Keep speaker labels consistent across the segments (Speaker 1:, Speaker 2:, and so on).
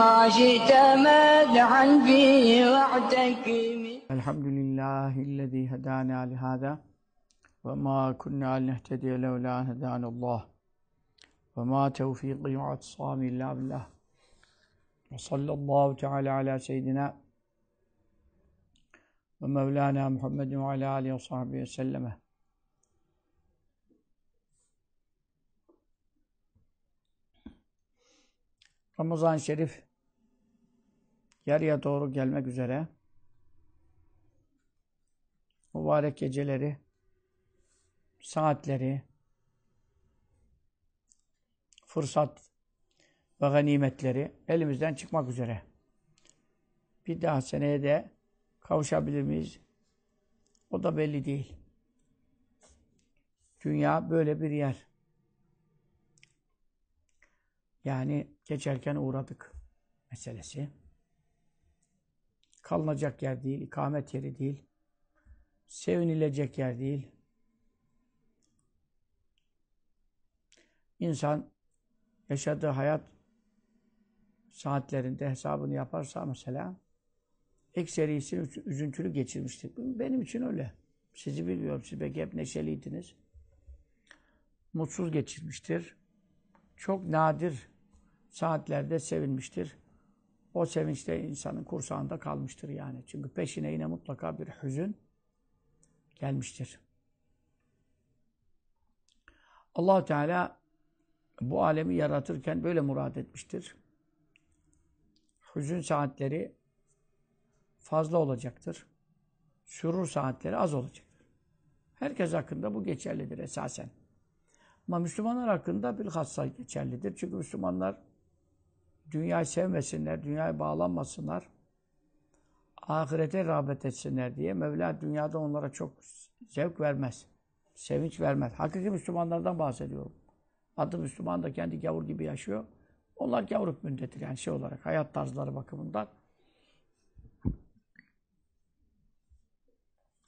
Speaker 1: بما شئت مدحا فيه
Speaker 2: الحمد لله الذي هدانا لهذا وما كنا لنهتدي لولا أن هدانا الله. وما توفيقي واعتصامي إلا بالله. وصلى الله تعالى على سيدنا ومولانا محمد وعلى آله وصحبه وسلم. Ramazan-ı Şerif yarıya doğru gelmek üzere mübarek geceleri, saatleri, fırsat ve ganimetleri elimizden çıkmak üzere. Bir daha seneye de kavuşabilir miyiz? O da belli değil. Dünya böyle bir yer. Yani geçerken uğradık meselesi. Kalınacak yer değil, ikamet yeri değil sevinilecek yer değil. İnsan yaşadığı hayat saatlerinde hesabını yaparsa mesela ekserisi üzüntülü geçirmiştir. Benim için öyle. Sizi biliyorum. Siz belki hep neşeliydiniz. Mutsuz geçirmiştir. Çok nadir saatlerde sevinmiştir. O sevinçte insanın kursağında kalmıştır yani. Çünkü peşine yine mutlaka bir hüzün gelmiştir. allah Teala bu alemi yaratırken böyle murad etmiştir. Hüzün saatleri fazla olacaktır. Sürur saatleri az olacaktır. Herkes hakkında bu geçerlidir esasen. Ama Müslümanlar hakkında bilhassa geçerlidir. Çünkü Müslümanlar dünyayı sevmesinler, dünyaya bağlanmasınlar ahirete rağbet etsinler diye Mevla dünyada onlara çok zevk vermez. Sevinç vermez. Hakiki Müslümanlardan bahsediyorum. Adı Müslüman da kendi gavur gibi yaşıyor. Onlar gavur hükmündedir yani şey olarak, hayat tarzları bakımından.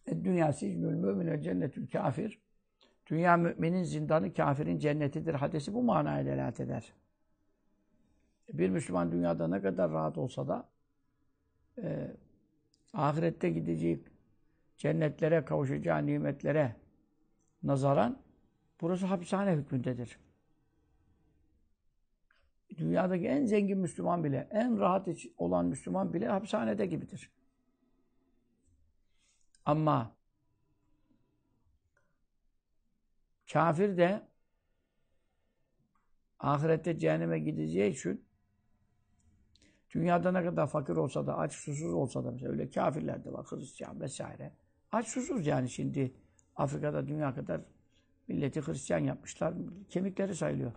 Speaker 2: E, dünya sicnül mümine cennetül kafir. Dünya müminin zindanı, kafirin cennetidir. Hadisi bu manaya delalet eder. Bir Müslüman dünyada ne kadar rahat olsa da e, ahirette gideceği cennetlere kavuşacağı nimetlere nazaran burası hapishane hükmündedir. Dünyadaki en zengin Müslüman bile, en rahat olan Müslüman bile hapishanede gibidir. Ama kafir de ahirette cehenneme gideceği için Dünyada ne kadar fakir olsa da, aç susuz olsa da mesela öyle kafirler de var, Hristiyan vesaire. Aç susuz yani şimdi Afrika'da dünya kadar milleti Hristiyan yapmışlar. Kemikleri sayılıyor.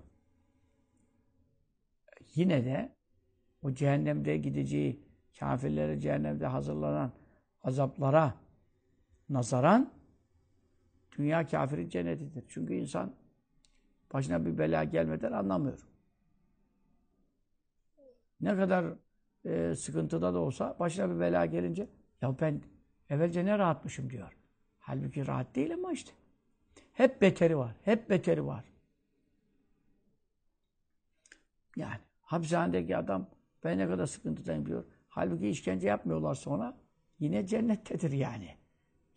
Speaker 2: Yine de o cehennemde gideceği kafirlere cehennemde hazırlanan azaplara nazaran dünya kafirin cennetidir. Çünkü insan başına bir bela gelmeden anlamıyor. Ne kadar e, sıkıntıda da olsa başına bir bela gelince ya ben evvelce ne rahatmışım diyor. Halbuki rahat değil ama işte. Hep beteri var. Hep beteri var. Yani hapishanedeki adam ben ne kadar sıkıntıdayım diyor. Halbuki işkence yapmıyorlar sonra yine cennettedir yani.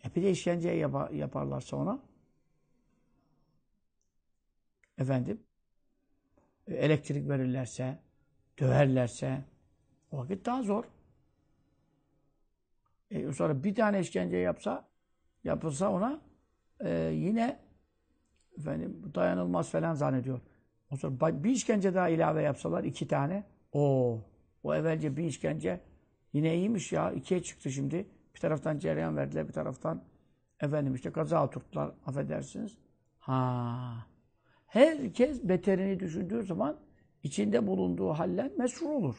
Speaker 2: E bir de işkence yap yaparlar sonra efendim elektrik verirlerse, döverlerse, o vakit daha zor. E sonra bir tane işkence yapsa, yapılsa ona e, yine efendim dayanılmaz falan zannediyor. O sonra bir işkence daha ilave yapsalar iki tane. O o evvelce bir işkence yine iyiymiş ya. ikiye çıktı şimdi. Bir taraftan cereyan verdiler, bir taraftan efendim işte kaza oturttular. Affedersiniz. Ha. Herkes beterini düşündüğü zaman içinde bulunduğu halle mesrur olur.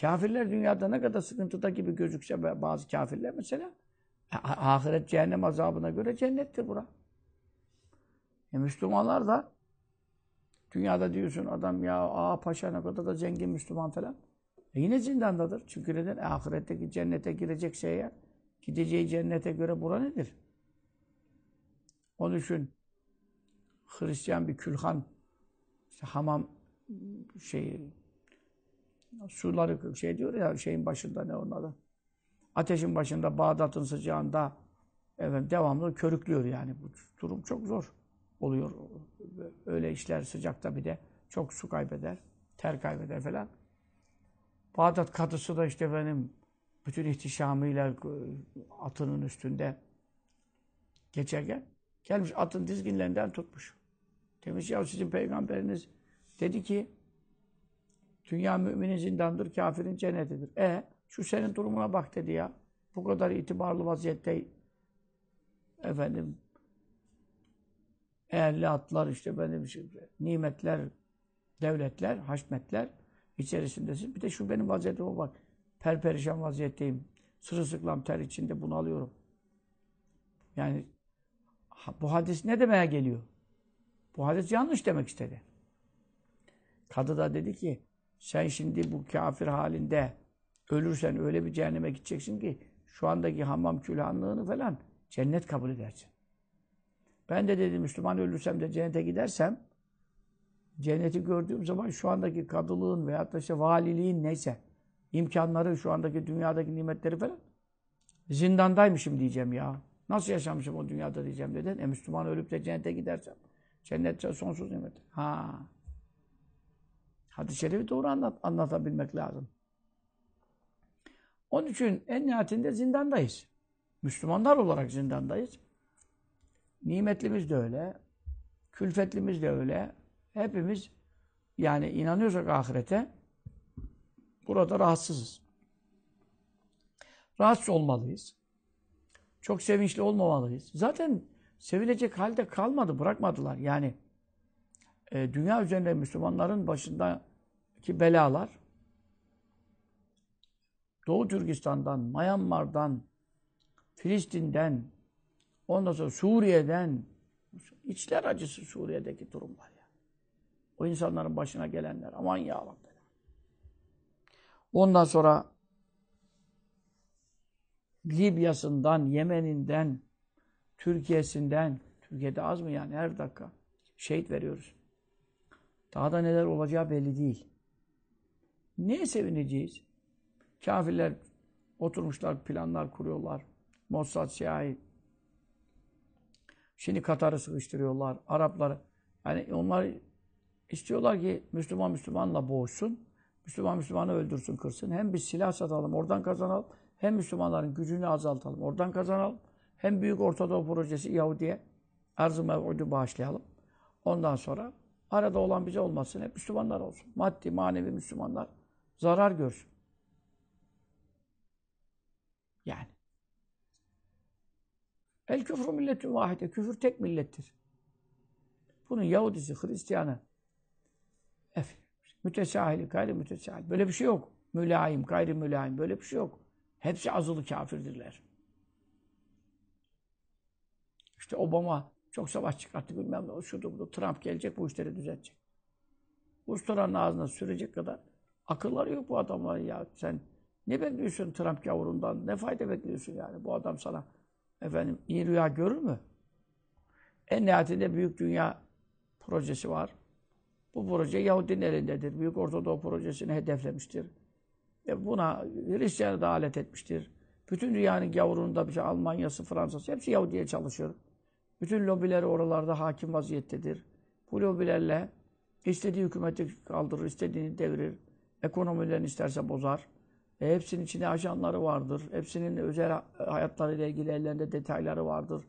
Speaker 2: Kafirler dünyada ne kadar sıkıntıda gibi gözükse bazı kafirler mesela ahiret cehennem azabına göre cennettir bura. E Müslümanlar da dünyada diyorsun adam ya aa paşa ne kadar da zengin Müslüman falan. E yine zindandadır. Çünkü neden? E, ahiretteki cennete girecek şeye gideceği cennete göre bura nedir? Onun için Hristiyan bir külhan işte hamam şeyi suları şey diyor ya şeyin başında ne onun adı? Ateşin başında Bağdat'ın sıcağında efendim, devamlı körüklüyor yani. Bu durum çok zor oluyor. Öyle işler sıcakta bir de çok su kaybeder, ter kaybeder falan. Bağdat kadısı da işte benim bütün ihtişamıyla atının üstünde geçerken gelmiş atın dizginlerinden tutmuş. Demiş ya sizin peygamberiniz dedi ki dünya müminin zindandır, kafirin cennetidir. E şu senin durumuna bak dedi ya. Bu kadar itibarlı vaziyette efendim eğerli atlar işte benim nimetler, devletler, haşmetler içerisindesin. Bir de şu benim vaziyetime bak. Perperişan vaziyetteyim. Sırılsıklam ter içinde bunu alıyorum. Yani bu hadis ne demeye geliyor? Bu hadis yanlış demek istedi. Kadı da dedi ki sen şimdi bu kafir halinde ölürsen öyle bir cehenneme gideceksin ki şu andaki hamam külhanlığını falan cennet kabul edersin. Ben de dedi Müslüman ölürsem de cennete gidersem cenneti gördüğüm zaman şu andaki kadılığın veyahut da işte valiliğin neyse imkanları, şu andaki dünyadaki nimetleri falan zindandaymışım diyeceğim ya. Nasıl yaşamışım o dünyada diyeceğim dedi. E Müslüman ölüp de cennete gidersem cennette sonsuz nimet. Ha. Hadis-i şerifi doğru anlat, anlatabilmek lazım. Onun için en nihayetinde zindandayız. Müslümanlar olarak zindandayız. Nimetlimiz de öyle. Külfetlimiz de öyle. Hepimiz yani inanıyorsak ahirete burada rahatsızız. Rahatsız olmalıyız. Çok sevinçli olmamalıyız. Zaten sevilecek halde kalmadı, bırakmadılar. Yani e, dünya üzerinde Müslümanların başındaki belalar Doğu Türkistan'dan, Myanmar'dan, Filistin'den, ondan sonra Suriye'den, içler acısı Suriye'deki durumlar ya. O insanların başına gelenler. Aman ya Rabbi. Ondan sonra Libya'sından, Yemen'inden, Türkiye'sinden, Türkiye'de az mı yani her dakika şehit veriyoruz. Daha da neler olacağı belli değil. Neye sevineceğiz? Kafirler oturmuşlar, planlar kuruyorlar. Mossad, CIA. Şimdi Katar'ı sıkıştırıyorlar. Arapları. Yani onlar istiyorlar ki Müslüman Müslümanla boğuşsun. Müslüman Müslümanı öldürsün, kırsın. Hem biz silah satalım, oradan kazanalım. Hem Müslümanların gücünü azaltalım, oradan kazanalım. Hem Büyük Ortadoğu Projesi Yahudi'ye arz-ı mev'udu bağışlayalım. Ondan sonra arada olan bize olmasın. Hep Müslümanlar olsun. Maddi, manevi Müslümanlar zarar görsün. Yani. El küfrü milletün vahide. Küfür tek millettir. Bunun Yahudisi, Hristiyanı, efendim, mütesahili, gayri mütesahil. Böyle bir şey yok. Mülayim, gayri mülayim. Böyle bir şey yok. Hepsi azılı kafirdirler. İşte Obama çok savaş çıkarttı bilmem ne. Şudur bu. Trump gelecek bu işleri düzeltecek. Usturanın ağzına sürecek kadar akılları yok bu adamlar ya. Sen ne bekliyorsun Trump gavurundan? Ne fayda bekliyorsun yani? Bu adam sana efendim iyi rüya görür mü? En nihayetinde büyük dünya projesi var. Bu proje Yahudinin elindedir. Büyük Ortadoğu projesini hedeflemiştir. E buna Hristiyanı da alet etmiştir. Bütün dünyanın gavurunda bir şey, Almanya'sı, Fransa'sı hepsi Yahudi'ye çalışır. Bütün lobileri oralarda hakim vaziyettedir. Bu lobilerle istediği hükümeti kaldırır, istediğini devirir. Ekonomilerini isterse bozar. E hepsinin içinde ajanları vardır. Hepsinin özel hayatlarıyla ilgili ellerinde detayları vardır.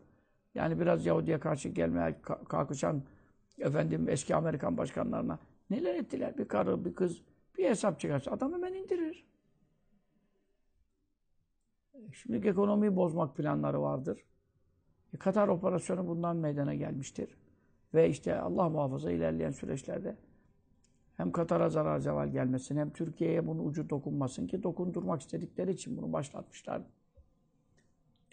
Speaker 2: Yani biraz Yahudi'ye karşı gelmeye kalkışan efendim eski Amerikan başkanlarına neler ettiler? Bir karı, bir kız bir hesap çıkarsa adam hemen indirir. Şimdi ekonomiyi bozmak planları vardır. E, Katar operasyonu bundan meydana gelmiştir. ve işte Allah muhafaza ilerleyen süreçlerde hem Katar'a zarar zeval gelmesin hem Türkiye'ye bunun ucu dokunmasın ki dokundurmak istedikleri için bunu başlatmışlar.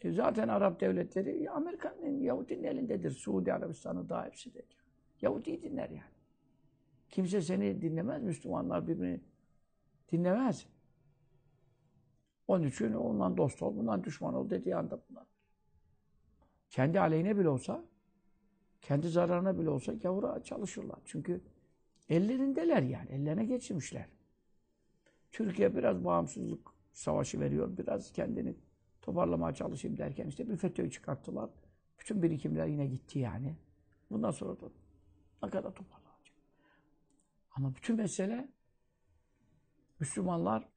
Speaker 2: E zaten Arap devletleri Amerika'nın Yahudi'nin elindedir. Suudi Arabistan'ı daha hepsi de. Yahudi dinler yani. Kimse seni dinlemez. Müslümanlar birbirini dinlemez. Onun için ondan dost ol, bundan düşman ol dediği anda bunlar. Kendi aleyhine bile olsa, kendi zararına bile olsa gavura çalışırlar. Çünkü ellerindeler yani. Ellerine geçirmişler. Türkiye biraz bağımsızlık savaşı veriyor. Biraz kendini toparlamaya çalışayım derken işte bir FETÖ'yü çıkarttılar. Bütün birikimler yine gitti yani. Bundan sonra da ne kadar toparlanacak. Ama bütün mesele Müslümanlar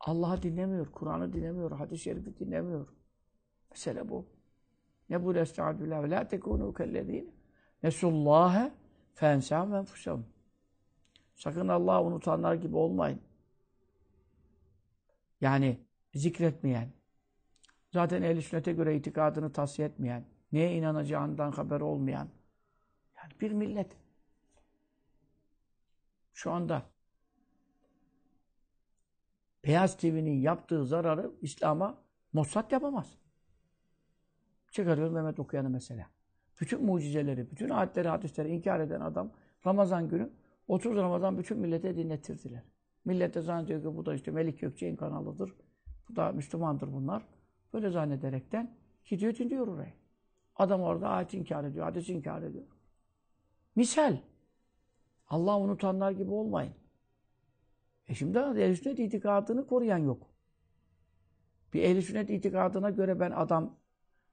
Speaker 2: Allah'ı dinlemiyor, Kur'an'ı dinlemiyor, hadis-i şerifi dinlemiyor. Mesele bu. Ne bu ve la tekunu kellezine nesullâhe fensâhum enfusahum. Sakın Allah'ı unutanlar gibi olmayın. Yani zikretmeyen, zaten ehl sünnete göre itikadını tavsiye etmeyen, neye inanacağından haber olmayan, yani bir millet. Şu anda Beyaz TV'nin yaptığı zararı İslam'a Mossad yapamaz. Çıkarıyor Mehmet Okuyan'ı mesela. Bütün mucizeleri, bütün ayetleri, hadisleri inkar eden adam Ramazan günü 30 Ramazan bütün millete dinletirdiler. Millet de zannediyor ki bu da işte Melik Gökçe'nin kanalıdır. Bu da Müslümandır bunlar. Böyle zannederekten gidiyor dinliyor orayı. Adam orada ayet inkar ediyor, hadis inkar ediyor. Misal. Allah unutanlar gibi olmayın. E şimdi ehl sünnet itikadını koruyan yok. Bir ehl sünnet itikadına göre ben adam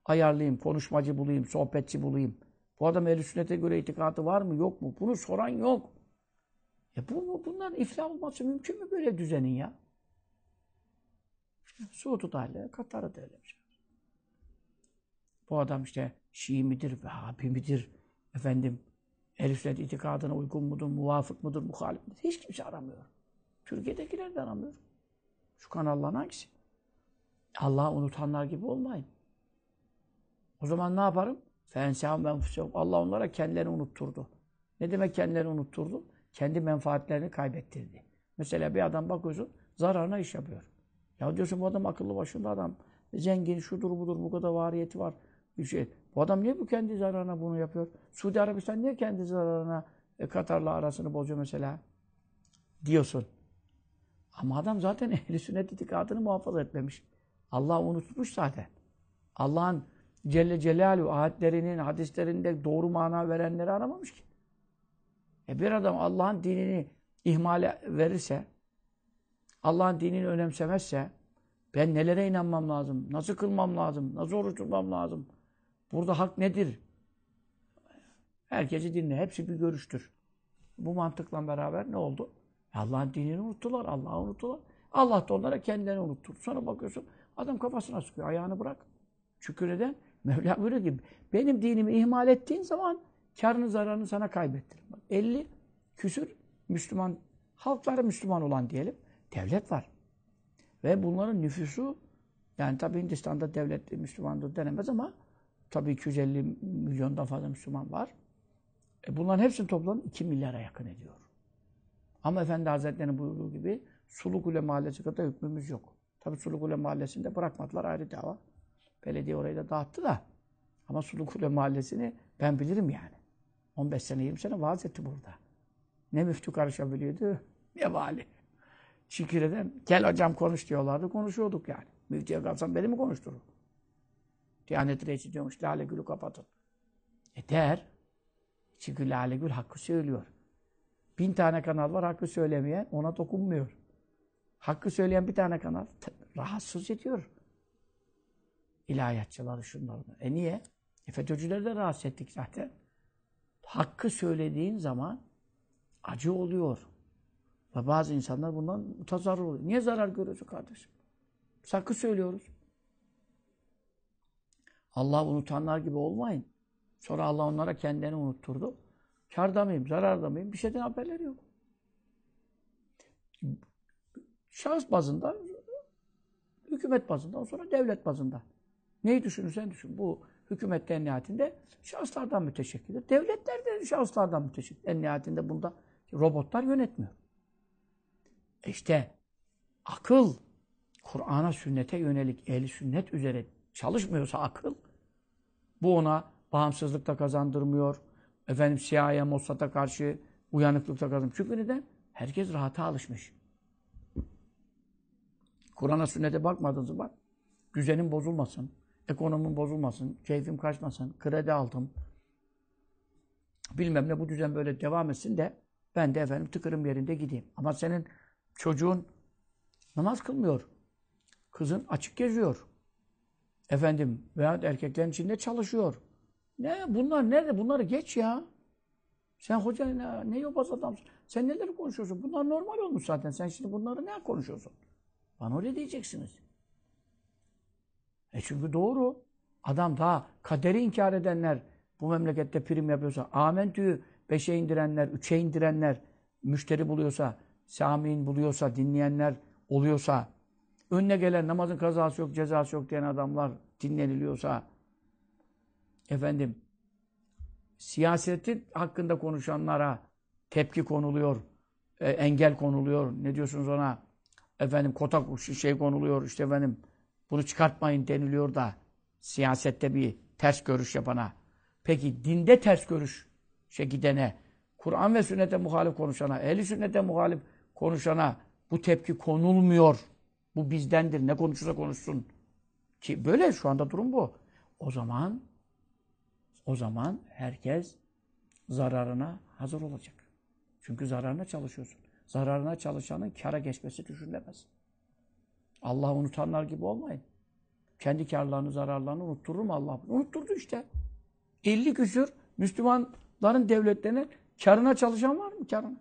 Speaker 2: ayarlayayım, konuşmacı bulayım, sohbetçi bulayım. Bu adam ehl sünnete göre itikadı var mı, yok mu? Bunu soran yok. E bu, bunların iflah olması mümkün mü böyle düzenin ya? Suud'u da öyle, Katar'ı da öyle. Bu adam işte Şii midir, Vehhabi midir, efendim, sünnet itikadına uygun mudur, muvafık mıdır, muhalif midir? Hiç kimse aramıyor. Türkiye'dekiler de aramıyor. Şu kanalların hangisi? Allah'ı unutanlar gibi olmayın. O zaman ne yaparım? Menfusâhum. Allah onlara kendilerini unutturdu. Ne demek kendilerini unutturdu? Kendi menfaatlerini kaybettirdi. Mesela bir adam bakıyorsun, zararına iş yapıyor. Ya diyorsun bu adam akıllı başında adam. Zengin, şudur budur, bu kadar variyeti var. Bir şey. Bu adam niye bu kendi zararına bunu yapıyor? Suudi Arabistan niye kendi zararına e, Katar'la arasını bozuyor mesela? Diyorsun. Ama adam zaten ehli sünnet itikadını muhafaza etmemiş. Allah unutmuş zaten. Allah'ın Celle Celaluhu ayetlerinin, hadislerinde doğru mana verenleri aramamış ki. E bir adam Allah'ın dinini ihmale verirse, Allah'ın dinini önemsemezse, ben nelere inanmam lazım, nasıl kılmam lazım, nasıl oruç tutmam lazım, burada hak nedir? Herkesi dinle, hepsi bir görüştür. Bu mantıkla beraber ne oldu? Allah'ın dinini unuttular, Allah'ı unuttular. Allah da onlara kendilerini unuttur. Sonra bakıyorsun, adam kafasına sıkıyor, ayağını bırak. Çünkü neden? Mevla buyuruyor ki, benim dinimi ihmal ettiğin zaman karını zararını sana kaybettiririm. 50 küsür Müslüman, halkları Müslüman olan diyelim, devlet var. Ve bunların nüfusu, yani tabi Hindistan'da devlet Müslümandır denemez ama tabi 250 milyondan fazla Müslüman var. E bunların hepsini toplanın 2 milyara yakın ediyor. Ama Efendi Hazretleri'nin buyurduğu gibi Sulukule Mahallesi kadar hükmümüz yok. Tabi Sulukule Mahallesi'nde bırakmadılar ayrı dava. Belediye orayı da dağıttı da. Ama Sulukule Mahallesi'ni ben bilirim yani. 15 sene 20 sene vaaz etti burada. Ne müftü karışabiliyordu ne vali. Şükür eden gel hocam konuş diyorlardı konuşuyorduk yani. Müftüye kalsam beni mi konuşturur? Diyanet reisi diyormuş Lale Gül'ü kapatın. E der. Çünkü Lale Gül hakkı söylüyor. Bin tane kanal var hakkı söylemeyen ona dokunmuyor. Hakkı söyleyen bir tane kanal rahatsız ediyor. İlahiyatçıları şunları. E niye? E FETÖ'cüleri de rahatsız ettik zaten. Hakkı söylediğin zaman acı oluyor. Ve bazı insanlar bundan tazarru oluyor. Niye zarar görüyorsun kardeşim? Sakı söylüyoruz. Allah unutanlar gibi olmayın. Sonra Allah onlara kendini unutturdu. Karda mıyım, zararda mıyım? Bir şeyden haberleri yok. Şahıs bazında, hükümet bazında, sonra devlet bazında. Neyi düşünürsen düşün. Bu Hükümet de en nihayetinde şahıslardan müteşekkildir. Devletler de şahıslardan müteşekkil. En nihayetinde bunda robotlar yönetmiyor. E İşte akıl Kur'an'a, sünnete yönelik ehli sünnet üzere çalışmıyorsa akıl bu ona bağımsızlıkta kazandırmıyor. Efendim CIA, Mossad'a karşı uyanıklıkta kazandırmıyor. Çünkü neden? Herkes rahata alışmış. Kur'an'a, sünnete bakmadığın zaman düzenin bozulmasın, ekonomim bozulmasın, keyfim kaçmasın, kredi aldım. Bilmem ne bu düzen böyle devam etsin de ben de efendim tıkırım yerinde gideyim. Ama senin çocuğun namaz kılmıyor. Kızın açık geziyor. Efendim veya erkeklerin içinde çalışıyor. Ne bunlar nerede? Bunları geç ya. Sen hoca ne, ne yobaz adamsın. Sen neleri konuşuyorsun? Bunlar normal olmuş zaten. Sen şimdi bunları ne konuşuyorsun? Bana öyle diyeceksiniz. E çünkü doğru. Adam daha kaderi inkar edenler bu memlekette prim yapıyorsa, amentüyü beşe indirenler, üçe indirenler müşteri buluyorsa, samin buluyorsa, dinleyenler oluyorsa, önüne gelen namazın kazası yok, cezası yok diyen adamlar dinleniliyorsa, efendim, siyaseti hakkında konuşanlara tepki konuluyor, e, engel konuluyor, ne diyorsunuz ona, efendim kota şey konuluyor, işte efendim bunu çıkartmayın deniliyor da siyasette bir ters görüş yapana. Peki dinde ters görüş şey gidene, Kur'an ve sünnete muhalif konuşana, ehli sünnete muhalif konuşana bu tepki konulmuyor. Bu bizdendir. Ne konuşursa konuşsun. Ki böyle şu anda durum bu. O zaman o zaman herkes zararına hazır olacak. Çünkü zararına çalışıyorsun. Zararına çalışanın kara geçmesi düşünülemez. Allah'ı unutanlar gibi olmayın. Kendi karlarını, zararlarını unutturur mu Allah? Unutturdu işte. 50 küsür Müslümanların devletlerine karına çalışan var mı karına?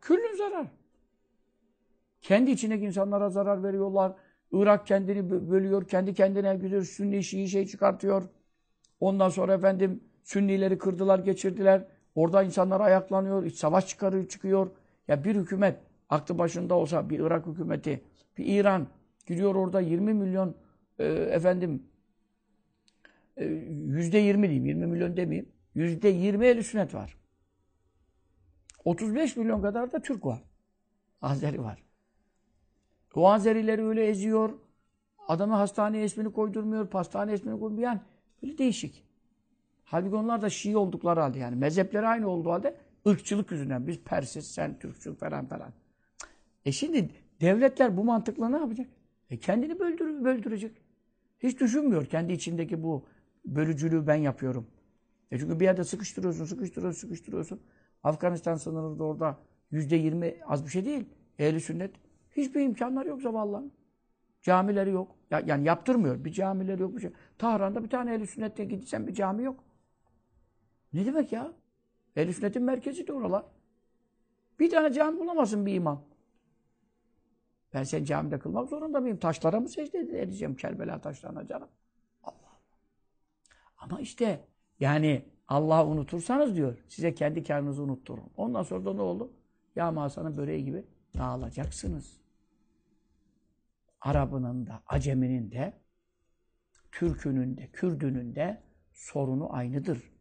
Speaker 2: Küllün zarar. Kendi içindeki insanlara zarar veriyorlar. Irak kendini bölüyor, kendi kendine gidiyor, Sünni Şii şey çıkartıyor. Ondan sonra efendim Sünnileri kırdılar, geçirdiler. Orada insanlar ayaklanıyor, savaş çıkarıyor, çıkıyor. Ya bir hükümet aklı başında olsa bir Irak hükümeti, bir İran gidiyor orada 20 milyon e, efendim e, yüzde 20 diyeyim, 20 milyon demeyeyim. Yüzde 20 el sünnet var. 35 milyon kadar da Türk var. Azeri var. O Azerileri öyle eziyor. Adamı hastaneye ismini koydurmuyor, pastane ismini koymuyor. Yani böyle değişik. Halbuki onlar da Şii oldukları halde yani mezhepleri aynı olduğu halde ırkçılık yüzünden biz Persiz, sen Türkçü falan falan. E şimdi devletler bu mantıkla ne yapacak? E kendini böldür böldürecek. Hiç düşünmüyor kendi içindeki bu bölücülüğü ben yapıyorum. E çünkü bir yerde sıkıştırıyorsun, sıkıştırıyorsun, sıkıştırıyorsun. Afganistan sınırında orada yüzde yirmi az bir şey değil. Ehli sünnet. Hiçbir imkanları yok zavallıların. Camileri yok. Ya, yani yaptırmıyor. Bir camileri yok. Bir şey. Tahran'da bir tane ehli sünnette gideceksen bir cami yok. Ne demek ya? Ehl-i sünnetin merkezi de oralar. Bir tane cami bulamazsın bir imam. Ben sen camide kılmak zorunda mıyım? Taşlara mı secde edeceğim Kerbela taşlarına canım? Allah Ama işte yani Allah'ı unutursanız diyor, size kendi karnınızı unutturun. Ondan sonra da ne oldu? Ya masanın böreği gibi dağılacaksınız. Arabının da, Aceminin de, Türk'ünün de, Kürdünün de sorunu aynıdır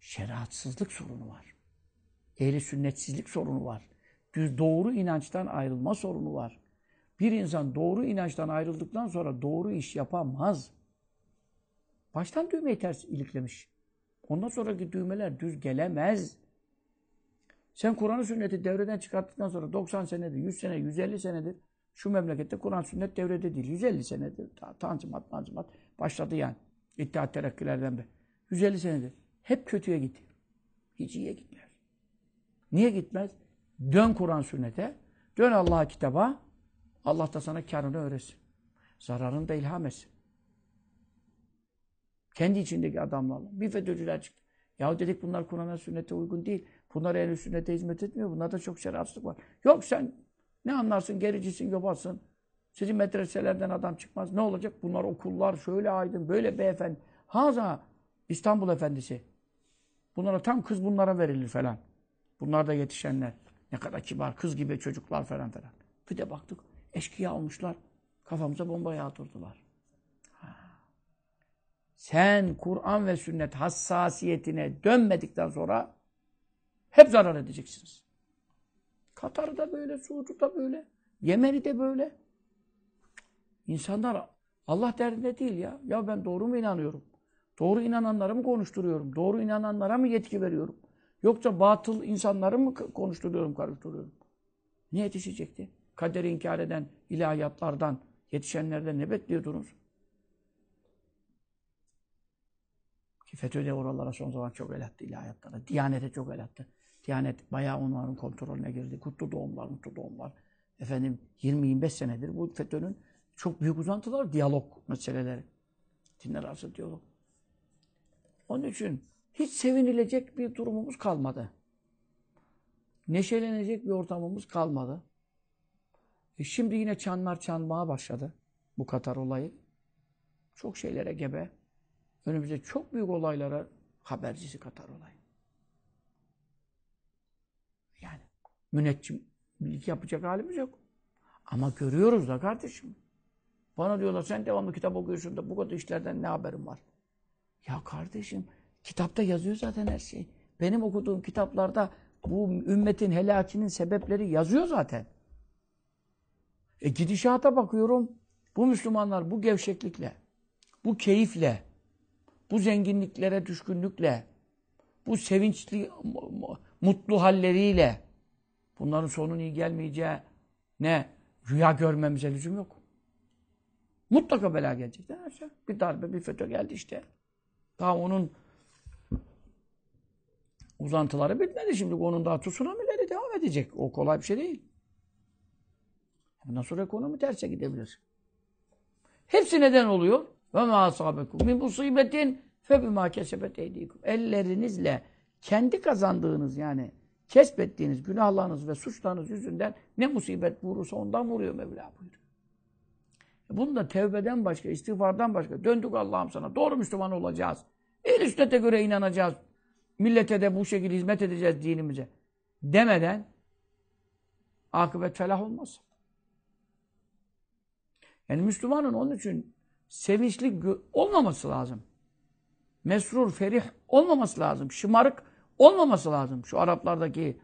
Speaker 2: şeriatsızlık sorunu var. Ehli sünnetsizlik sorunu var. Düz doğru inançtan ayrılma sorunu var. Bir insan doğru inançtan ayrıldıktan sonra doğru iş yapamaz. Baştan düğmeyi ters iliklemiş. Ondan sonraki düğmeler düz gelemez. Sen Kur'an-ı sünneti devreden çıkarttıktan sonra 90 senedir, 100 sene, 150 senedir şu memlekette Kur'an sünnet devrede değil. 150 senedir. Tanzimat, tanzimat başladı yani. İttihat terakkilerden beri. 150 senedir. Hep kötüye gidiyor. Hiç iyiye gitmez. Niye gitmez? Dön Kur'an sünnete, dön Allah'a kitaba, Allah da sana karını öğretsin. Zararını da ilham etsin. Kendi içindeki adamlarla. Bir FETÖ'cüler çıktı. Ya dedik bunlar Kur'an'a sünnete uygun değil. Bunlar ehl sünnete hizmet etmiyor. Bunlarda çok şeriatsızlık var. Yok sen ne anlarsın? Gericisin, yobazsın. Sizin medreselerden adam çıkmaz. Ne olacak? Bunlar okullar şöyle aydın, böyle beyefendi. Haza İstanbul Efendisi. Bunlara tam kız bunlara verilir falan. Bunlar da yetişenler. Ne kadar kibar, kız gibi çocuklar falan falan. Bir de baktık, eşkıya olmuşlar. Kafamıza bomba yağdırdılar. Sen Kur'an ve sünnet hassasiyetine dönmedikten sonra hep zarar edeceksiniz. Katar'da böyle, Suud'da böyle, Yemen'i böyle. İnsanlar Allah derdinde değil ya. Ya ben doğru mu inanıyorum? Doğru inananları mı konuşturuyorum? Doğru inananlara mı yetki veriyorum? Yoksa batıl insanları mı konuşturuyorum, karıştırıyorum? Ne yetişecekti? Kaderi inkar eden ilahiyatlardan, yetişenlerden ne bekliyordunuz? Ki FETÖ de oralara son zaman çok el attı ilahiyatlara. Diyanete çok el attı. Diyanet bayağı onların kontrolüne girdi. Kutlu doğumlar, mutlu doğumlar. Efendim 20-25 senedir bu FETÖ'nün çok büyük uzantılar, diyalog meseleleri. Dinler arası diyalog. Onun için hiç sevinilecek bir durumumuz kalmadı. Neşelenecek bir ortamımız kalmadı. E şimdi yine çanlar çanmaya başladı bu Katar olayı. Çok şeylere gebe. Önümüzde çok büyük olaylara habercisi Katar olayı. Yani müneccimlik yapacak halimiz yok. Ama görüyoruz da kardeşim. Bana diyorlar sen devamlı kitap okuyorsun da bu kadar işlerden ne haberin var? Ya kardeşim kitapta yazıyor zaten her şey. Benim okuduğum kitaplarda bu ümmetin helakinin sebepleri yazıyor zaten. E gidişata bakıyorum. Bu Müslümanlar bu gevşeklikle, bu keyifle, bu zenginliklere düşkünlükle, bu sevinçli, mutlu halleriyle bunların sonun iyi gelmeyeceği ne rüya görmemize lüzum yok. Mutlaka bela gelecek. Bir darbe, bir FETÖ geldi işte. Daha onun uzantıları bitmedi. Şimdi onun daha tsunamileri devam edecek. O kolay bir şey değil. Bundan sonra ekonomi terse gidebilir. Hepsi neden oluyor? Ve ma asabekum min musibetin fe bima kesebet eydikum. Ellerinizle kendi kazandığınız yani kesbettiğiniz günahlarınız ve suçlarınız yüzünden ne musibet vurursa ondan vuruyor Mevla buyuruyor. Bunda tevbeden başka, istiğfardan başka. Döndük Allah'ım sana. Doğru Müslüman olacağız. El sünnete göre inanacağız. Millete de bu şekilde hizmet edeceğiz dinimize. Demeden akıbet felah olmaz. Yani Müslümanın onun için sevinçli olmaması lazım. Mesrur, ferih olmaması lazım. Şımarık olmaması lazım. Şu Araplardaki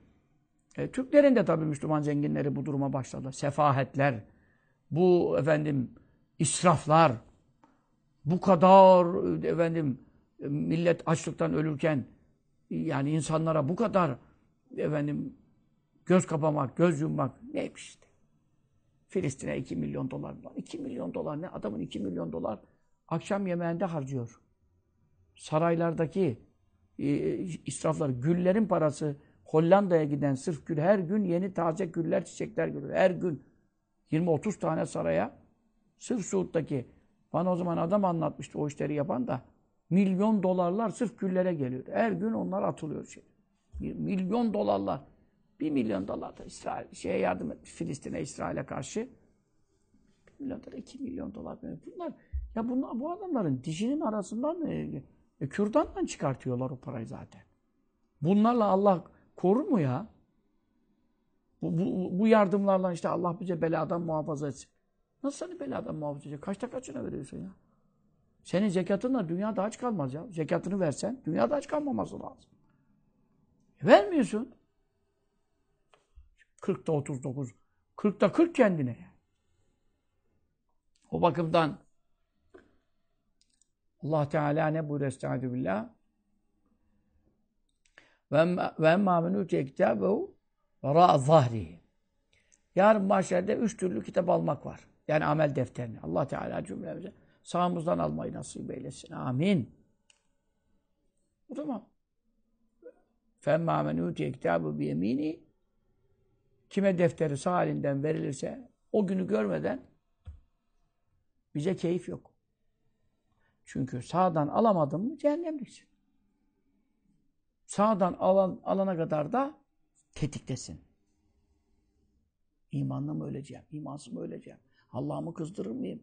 Speaker 2: e, Türklerin de tabii Müslüman zenginleri bu duruma başladı. Sefahetler, bu efendim israflar, bu kadar efendim millet açlıktan ölürken yani insanlara bu kadar efendim göz kapamak, göz yummak neymiş işte. Filistin'e 2 milyon dolar var. 2 milyon dolar ne? Adamın 2 milyon dolar akşam yemeğinde harcıyor. Saraylardaki e, israflar, güllerin parası Hollanda'ya giden sırf gül, her gün yeni taze güller, çiçekler görüyor. Her gün 20-30 tane saraya sırf Suud'daki bana o zaman adam anlatmıştı o işleri yapan da milyon dolarlar sırf güllere geliyor. Her gün onlar atılıyor şey. Milyon dolarlar. Bir milyon dolar da İsrail şeye yardım etmiş Filistin'e, İsrail'e karşı. Bir milyon dolar, iki milyon dolar. Bunlar ya bunlar, bu adamların dişinin arasından e, e, kürdandan çıkartıyorlar o parayı zaten. Bunlarla Allah korur mu ya? Bu, bu, bu yardımlarla işte Allah bize beladan muhafaza etsin. Nasıl seni beladan muhafaza edecek? Kaçta kaçına veriyorsun ya? Senin zekatınla dünyada aç kalmaz ya. Zekatını versen dünyada aç kalmaması lazım. Vermiyorsun. 40'ta 39. 40'ta 40 kendine. O bakımdan Allah Teala ne buyuruyor estaizu billah? Ve emmâ men utiye kitâbehu vera'a zahrihi. Yarın mahşerde üç türlü kitap almak var. Yani amel defterini. Allah Teala cümlemize sağımızdan almayı nasip eylesin. Amin. Bu tamam. فَاَمَّا مَنْ اُوْتِيَ كِتَابُ بِيَم۪ينِهِ Kime defteri sağ elinden verilirse o günü görmeden bize keyif yok. Çünkü sağdan alamadın mı cehennemliksin. Sağdan alan, alana kadar da tetiktesin. İmanla mı öleceğim? İmansız mı öleceğim? Allah'ımı kızdırır mıyım?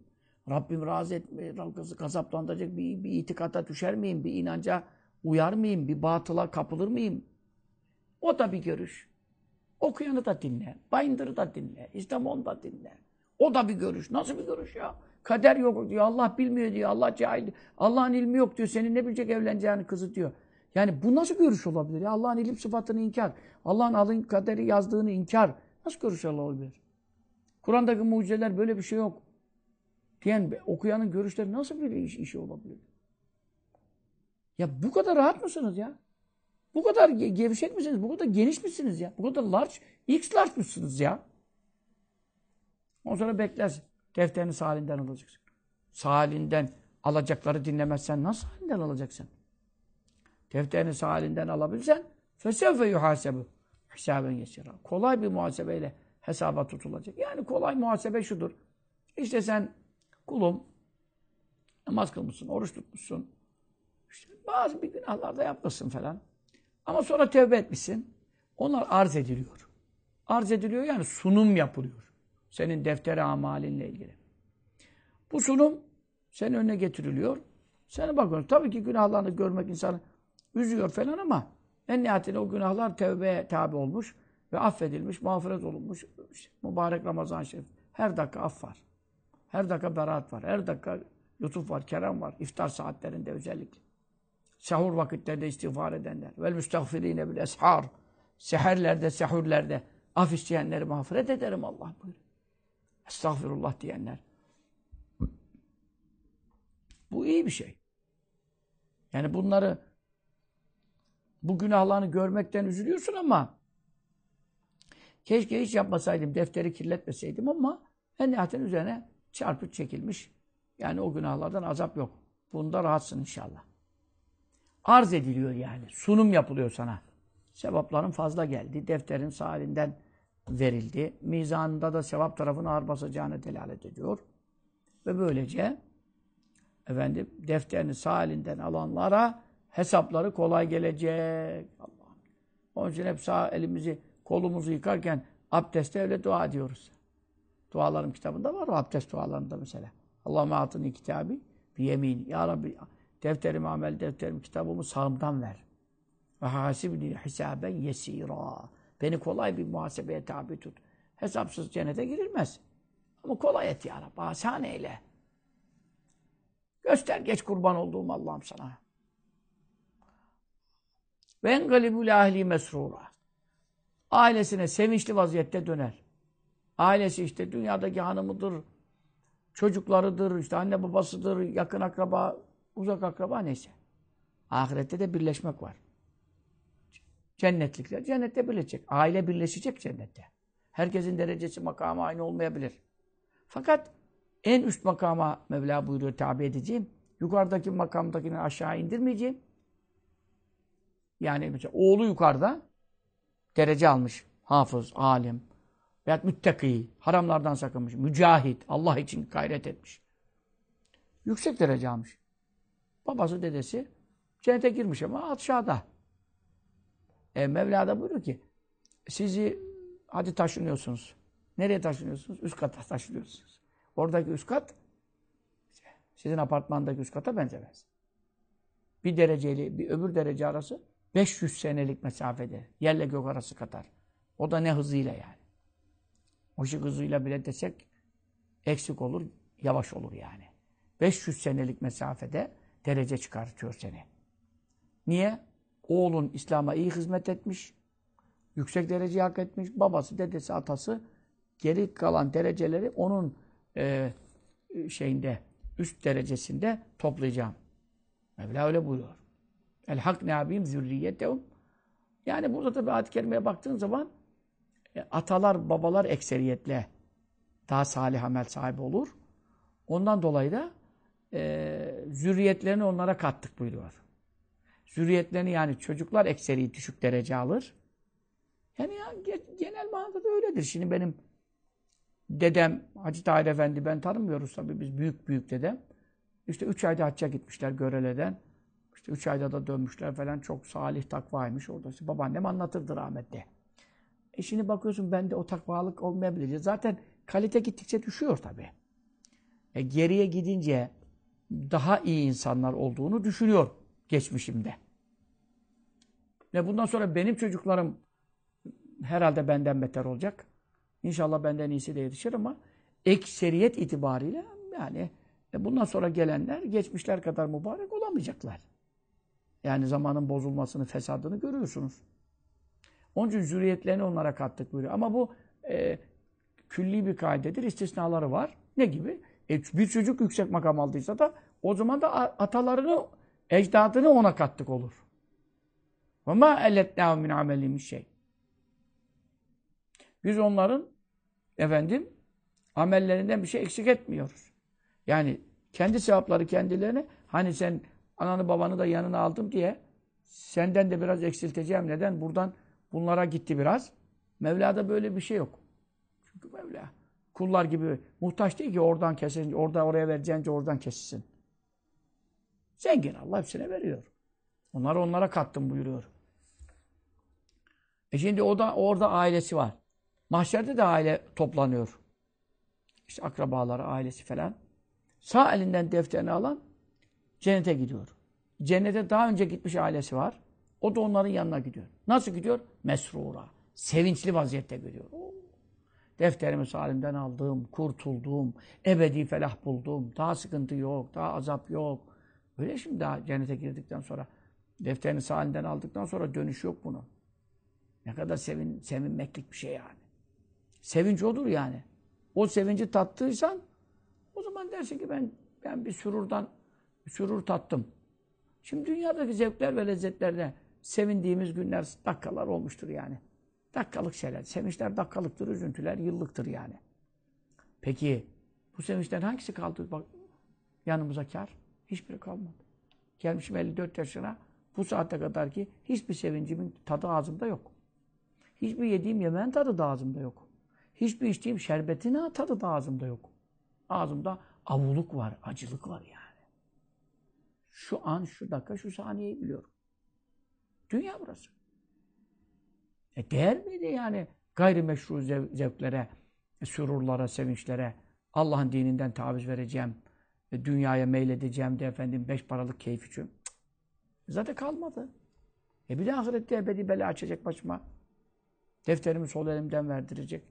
Speaker 2: Rabbim razı etme, gazaplandıracak bir, bir itikata düşer miyim? Bir inanca uyar mıyım? Bir batıla kapılır mıyım? O da bir görüş. Okuyanı da dinle. Bayındır'ı da dinle. İslamon da dinle. O da bir görüş. Nasıl bir görüş ya? Kader yok diyor. Allah bilmiyor diyor. Allah cahil. Allah'ın ilmi yok diyor. Senin ne bilecek evleneceğini kızı diyor. Yani bu nasıl görüş olabilir? Ya Allah'ın ilim sıfatını inkar. Allah'ın alın kaderi yazdığını inkar. Nasıl görüş olabilir? Kur'an'daki mucizeler böyle bir şey yok. Diyen okuyanın görüşleri nasıl bir iş, işi olabilir? Ya bu kadar rahat mısınız ya? Bu kadar ge- gevşek misiniz? Bu kadar geniş misiniz ya? Bu kadar large, x large mısınız ya? Ondan sonra beklersin. Defterini sağ halinden alacaksın. Sağ halinden alacakları dinlemezsen nasıl halinden alacaksın? Defterini sağ halinden alabilsen fesevfe yuhasebu hisaben yesira. Kolay bir muhasebeyle hesaba tutulacak. Yani kolay muhasebe şudur. İşte sen kulum namaz kılmışsın, oruç tutmuşsun. İşte bazı bir günahlar da yapmışsın falan. Ama sonra tevbe etmişsin. Onlar arz ediliyor. Arz ediliyor yani sunum yapılıyor. Senin defteri amalinle ilgili. Bu sunum senin önüne getiriliyor. Sana bakıyorsun. Tabii ki günahlarını görmek insanı üzüyor falan ama en nihayetinde o günahlar tevbeye tabi olmuş ve affedilmiş, mağfiret olunmuş. İşte mübarek Ramazan-ı Şerif. Her dakika af var. Her dakika beraat var. Her dakika lütuf var, kerem var. İftar saatlerinde özellikle. Sahur vakitlerinde istiğfar edenler. Vel müstağfirine bil eshar. Seherlerde, sehurlerde af isteyenleri mağfiret ederim Allah buyuruyor. Estağfirullah diyenler. Bu iyi bir şey. Yani bunları bu günahlarını görmekten üzülüyorsun ama keşke hiç yapmasaydım, defteri kirletmeseydim ama en nihayetinde üzerine çarpıp çekilmiş. Yani o günahlardan azap yok. Bunda rahatsın inşallah. Arz ediliyor yani. Sunum yapılıyor sana. Sevapların fazla geldi. Defterin sağ verildi. Mizanında da sevap tarafını ağır basacağını delalet ediyor. Ve böylece efendim defterini sağ elinden alanlara hesapları kolay gelecek. Allah. Onun için hep sağ elimizi, kolumuzu yıkarken abdestte öyle dua ediyoruz. Dualarım kitabında var o abdest dualarında mesela. Allahümme atını kitabı bir yemin. Ya Rabbi defterimi, amel defterimi, kitabımı sağımdan ver. Ve hasibni hisaben yesira. Beni kolay bir muhasebeye tabi tut. Hesapsız cennete girilmez. Ama kolay et ya Rabbi. Asan eyle. Göster geç kurban olduğum Allah'ım sana. Ve engalibul ahli mesrura. Ailesine sevinçli vaziyette döner. Ailesi işte dünyadaki hanımıdır, çocuklarıdır, işte anne babasıdır, yakın akraba, uzak akraba neyse. Ahirette de birleşmek var. Cennetlikler cennette birleşecek. Aile birleşecek cennette. Herkesin derecesi, makamı aynı olmayabilir. Fakat en üst makama Mevla buyuruyor tabi edeceğim. Yukarıdaki makamdakini aşağı indirmeyeceğim. Yani mesela oğlu yukarıda derece almış. Hafız, alim veya müttaki, haramlardan sakınmış, mücahit, Allah için gayret etmiş. Yüksek derece almış. Babası, dedesi cennete girmiş ama aşağıda. E, Mevla da buyuruyor ki sizi hadi taşınıyorsunuz. Nereye taşınıyorsunuz? Üst kata taşınıyorsunuz. Oradaki üst kat sizin apartmandaki üst kata benzemez. Bir dereceli, bir öbür derece arası 500 senelik mesafede. Yerle gök arası kadar. O da ne hızıyla yani. Işık hızıyla bile desek eksik olur, yavaş olur yani. 500 senelik mesafede derece çıkartıyor seni. Niye? Oğlun İslam'a iyi hizmet etmiş, yüksek dereceyi hak etmiş, babası, dedesi, atası geri kalan dereceleri onun e, şeyinde, üst derecesinde toplayacağım. Mevla öyle buyuruyor. El hak ne yapayım zürriyetehum. Yani burada tabi ayet-i kerimeye baktığın zaman e, atalar, babalar ekseriyetle daha salih amel sahibi olur. Ondan dolayı da e, zürriyetlerini onlara kattık buyuruyor. Zürriyetlerini yani çocuklar ekseri düşük derece alır. Yani ya, genel manada da öyledir. Şimdi benim dedem Hacı Tahir Efendi ben tanımıyoruz tabii biz büyük büyük dedem. İşte üç ayda hacca gitmişler Görele'den. İşte üç ayda da dönmüşler falan. Çok salih takvaymış orada. İşte babaannem anlatırdı rahmetli. E şimdi bakıyorsun bende o takvalık olmayabilir. Zaten kalite gittikçe düşüyor tabii. E geriye gidince daha iyi insanlar olduğunu düşünüyor geçmişimde. Ve bundan sonra benim çocuklarım herhalde benden beter olacak. İnşallah benden iyisi de yetişir ama ekseriyet itibariyle Yani e, bundan sonra gelenler geçmişler kadar mübarek olamayacaklar. Yani zamanın bozulmasını, fesadını görüyorsunuz. Onun için zürriyetlerini onlara kattık buyuruyor. Ama bu e, külli bir kaidedir. istisnaları var. Ne gibi? E, bir çocuk yüksek makam aldıysa da o zaman da atalarını, ecdadını ona kattık olur. وَمَا اَلَّتْنَاهُ min amelim şey. Biz onların efendim amellerinden bir şey eksik etmiyoruz. Yani kendi sevapları kendilerine hani sen ananı babanı da yanına aldım diye senden de biraz eksilteceğim. Neden? Buradan bunlara gitti biraz. Mevla'da böyle bir şey yok. Çünkü Mevla kullar gibi muhtaç değil ki oradan kesin, orada oraya vereceğince oradan kessin. Zengin Allah hepsine veriyor. Onları onlara kattım buyuruyor. E şimdi o da, orada ailesi var. Mahşerde de aile toplanıyor. İşte akrabaları, ailesi falan. Sağ elinden defterini alan cennete gidiyor. Cennete daha önce gitmiş ailesi var. O da onların yanına gidiyor. Nasıl gidiyor? Mesrura. Sevinçli vaziyette gidiyor. Oo. Defterimi salimden aldım, kurtuldum, ebedi felah buldum. Daha sıkıntı yok, daha azap yok. Öyle şimdi daha cennete girdikten sonra, defterini salimden aldıktan sonra dönüş yok bunun. Ne kadar sevin, sevinmeklik bir şey yani. Sevinç odur yani. O sevinci tattıysan o zaman dersin ki ben ben bir sürurdan bir sürur tattım. Şimdi dünyadaki zevkler ve lezzetlerde sevindiğimiz günler, dakikalar olmuştur yani. Dakikalık şeyler. Sevinçler dakikalıktır, üzüntüler yıllıktır yani. Peki bu sevinçten hangisi kaldı? Bak yanımıza kar. Hiçbiri kalmadı. Gelmişim 54 yaşına. Bu saate kadar ki hiçbir sevincimin tadı ağzımda yok. Hiçbir yediğim yemeğin tadı da ağzımda yok. Hiçbir içtiğim şerbetin tadı da ağzımda yok. Ağzımda avuluk var, acılık var yani. Şu an, şu dakika, şu saniyeyi biliyorum. Dünya burası. E değer miydi yani gayrimeşru zev zevklere, sürurlara, sevinçlere, Allah'ın dininden taviz vereceğim, e, dünyaya meyledeceğim de efendim beş paralık keyif için. Cık. Zaten kalmadı. E bir de ahirette ebedi bela açacak başıma. Defterimi sol elimden verdirecek.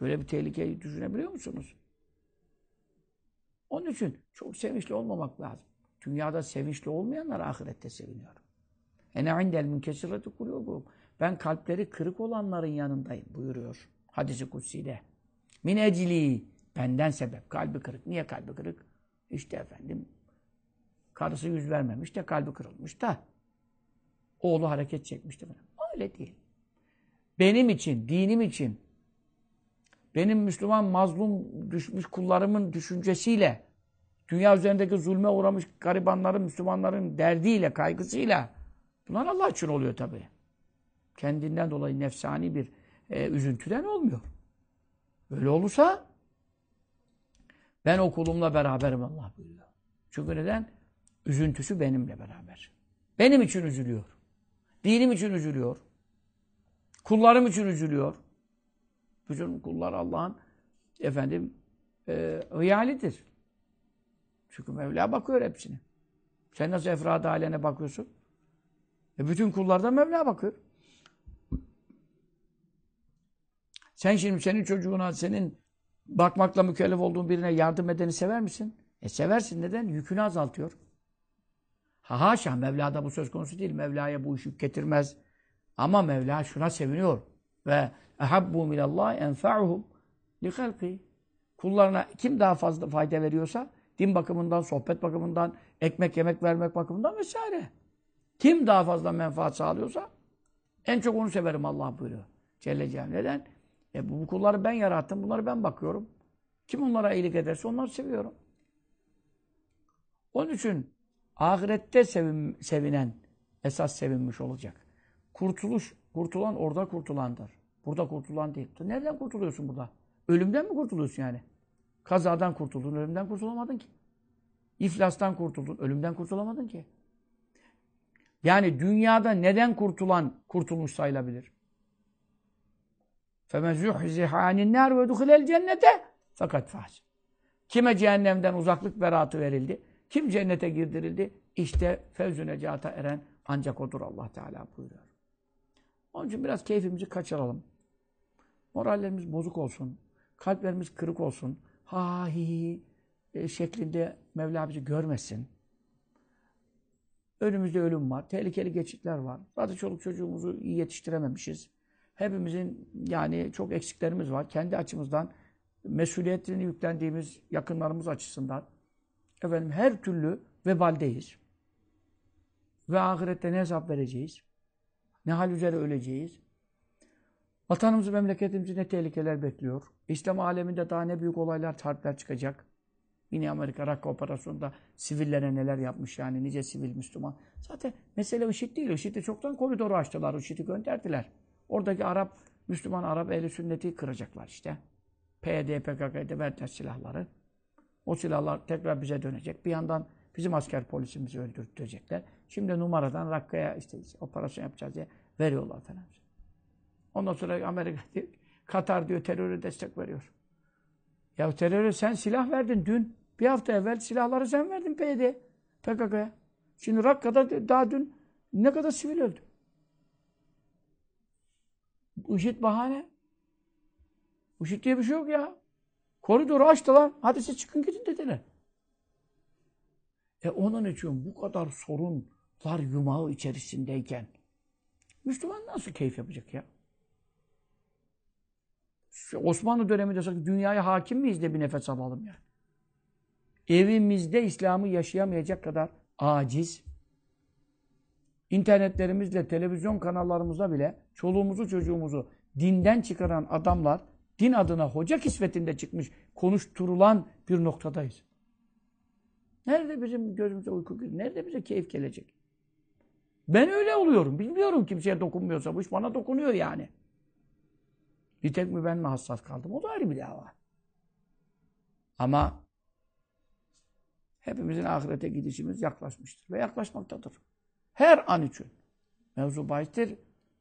Speaker 2: Böyle bir tehlikeyi düşünebiliyor musunuz? Onun için çok sevinçli olmamak lazım. Dünyada sevinçli olmayanlar ahirette seviniyor. Ene indel münkesirati kulubuhum. Ben kalpleri kırık olanların yanındayım buyuruyor hadisi kutsiyle. Min ecli benden sebep. Kalbi kırık. Niye kalbi kırık? İşte efendim karısı yüz vermemiş de kalbi kırılmış da oğlu hareket çekmişti falan. Öyle değil. Benim için, dinim için benim Müslüman mazlum düşmüş kullarımın düşüncesiyle dünya üzerindeki zulme uğramış garibanların, Müslümanların derdiyle, kaygısıyla bunlar Allah için oluyor tabii kendinden dolayı nefsani bir e, üzüntüden olmuyor. Öyle olursa ben o kulumla beraberim Allah buyuruyor. Çünkü neden? Üzüntüsü benimle beraber. Benim için üzülüyor. Dinim için üzülüyor. Kullarım için üzülüyor. Bütün kullar Allah'ın efendim e, hıyalidir. Çünkü Mevla bakıyor hepsine. Sen nasıl efrad halene bakıyorsun? E bütün kullardan Mevla bakıyor. Sen şimdi senin çocuğuna, senin bakmakla mükellef olduğun birine yardım edeni sever misin? E seversin. Neden? Yükünü azaltıyor. Ha haşa Mevla'da bu söz konusu değil. Mevla'ya bu iş yük getirmez. Ama Mevla şuna seviniyor. Ve ehabbu minallah enfa'uhum li halki. Kullarına kim daha fazla fayda veriyorsa din bakımından, sohbet bakımından, ekmek yemek vermek bakımından vesaire. Kim daha fazla menfaat sağlıyorsa en çok onu severim Allah buyuruyor. Celle Celaluhu. Neden? E bu kulları ben yarattım. Bunları ben bakıyorum. Kim onlara iyilik ederse onları seviyorum. Onun için ahirette sevin, sevinen esas sevinmiş olacak. Kurtuluş, kurtulan orada kurtulandır. Burada kurtulan değil. Nereden kurtuluyorsun burada? Ölümden mi kurtuluyorsun yani? Kazadan kurtuldun, ölümden kurtulamadın ki. İflastan kurtuldun, ölümden kurtulamadın ki. Yani dünyada neden kurtulan kurtulmuş sayılabilir? فَمَنْ زُحْزِحَ عَنِ النَّارِ وَدُخِلَ الْجَنَّةَ fakat faz. Kime cehennemden uzaklık beratı verildi? Kim cennete girdirildi? İşte fevzü necata eren ancak odur Allah Teala buyuruyor. Onun için biraz keyfimizi kaçıralım. Morallerimiz bozuk olsun. Kalplerimiz kırık olsun. Ha hi hi. e, şeklinde Mevla bizi görmesin. Önümüzde ölüm var. Tehlikeli geçitler var. Zaten çoluk çocuğumuzu iyi yetiştirememişiz. Hepimizin yani çok eksiklerimiz var. Kendi açımızdan mesuliyetini yüklendiğimiz yakınlarımız açısından efendim her türlü vebaldeyiz. Ve ahirette ne hesap vereceğiz? Ne hal üzere öleceğiz? Vatanımızı, memleketimizi ne tehlikeler bekliyor? İslam aleminde daha ne büyük olaylar, harpler çıkacak. Yine Amerika Rakka operasyonunda sivillere neler yapmış yani nice sivil Müslüman. Zaten mesele IŞİD değil. IŞİD'i çoktan koridoru açtılar. IŞİD'i gönderdiler. Oradaki Arap, Müslüman Arap ehli sünneti kıracaklar işte. PYD, PKK'da verdiler silahları. O silahlar tekrar bize dönecek. Bir yandan bizim asker polisimizi öldürtecekler. Şimdi numaradan Rakka'ya işte operasyon yapacağız diye veriyorlar falan. Ondan sonra Amerika diyor, Katar diyor teröre destek veriyor. Ya teröre sen silah verdin dün. Bir hafta evvel silahları sen verdin PYD, PKK'ya. Şimdi Rakka'da daha dün ne kadar sivil öldü. IŞİD bahane. IŞİD diye bir şey yok ya. Koridoru açtılar. Hadi siz çıkın gidin dediler. E onun için bu kadar sorunlar yumağı içerisindeyken Müslüman nasıl keyif yapacak ya? Osmanlı döneminde dünyaya hakim miyiz de bir nefes alalım ya. Evimizde İslam'ı yaşayamayacak kadar aciz. İnternetlerimizle, televizyon kanallarımızda bile çoluğumuzu çocuğumuzu dinden çıkaran adamlar din adına hoca kisvetinde çıkmış, konuşturulan bir noktadayız. Nerede bizim gözümüze uyku geliyor? Nerede bize keyif gelecek? Ben öyle oluyorum. Bilmiyorum kimseye dokunmuyorsa. Bu iş bana dokunuyor yani. Bir tek mi ben mi hassas kaldım? O da ayrı bir dava. Ama hepimizin ahirete gidişimiz yaklaşmıştır ve yaklaşmaktadır. Her an için. Mevzu bahistir.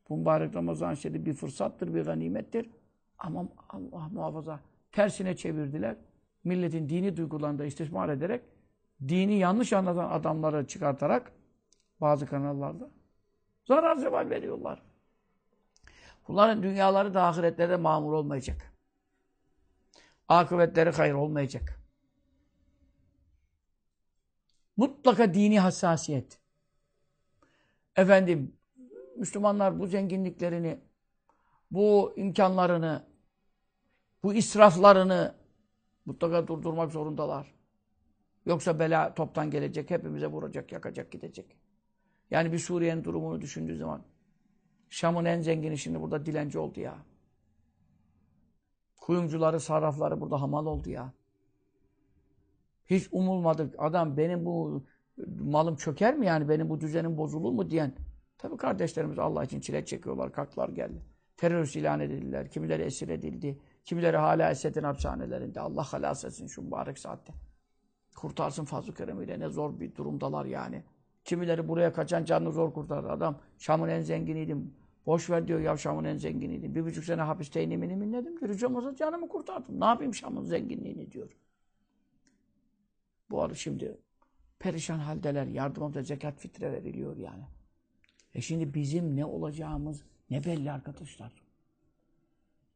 Speaker 2: Bu mübarek Ramazan şerif bir fırsattır, bir ganimettir. Ama Allah muhafaza tersine çevirdiler. Milletin dini duygularını istismar ederek dini yanlış anlatan adamları çıkartarak bazı kanallarda zarar zeval veriyorlar. Bunların dünyaları da ahiretlerde mamur olmayacak. Akıbetleri hayır olmayacak. Mutlaka dini hassasiyet. Efendim, Müslümanlar bu zenginliklerini, bu imkanlarını, bu israflarını mutlaka durdurmak zorundalar. Yoksa bela toptan gelecek, hepimize vuracak, yakacak, gidecek. Yani bir Suriye'nin durumunu düşündüğü zaman Şam'ın en zengini şimdi burada dilenci oldu ya. Kuyumcuları, sarrafları burada hamal oldu ya. Hiç umulmadık. Adam benim bu malım çöker mi yani? Benim bu düzenim bozulur mu diyen. Tabi kardeşlerimiz Allah için çile çekiyorlar. Kalklar geldi. Terörist ilan edildiler. Kimileri esir edildi. Kimileri hala Esed'in hapishanelerinde. Allah halas etsin şu mübarek saatte. Kurtarsın fazl-ı keremiyle. Ne zor bir durumdalar yani. Kimileri buraya kaçan canını zor kurtardı. Adam Şam'ın en zenginiydim. Boş ver diyor ya Şam'ın en zenginiydim. Bir buçuk sene hapisteyim inim inledim. Gireceğim olsa canımı kurtardım. Ne yapayım Şam'ın zenginliğini diyor. Bu arada şimdi perişan haldeler. Yardımımıza zekat fitre veriliyor yani. E şimdi bizim ne olacağımız ne belli arkadaşlar.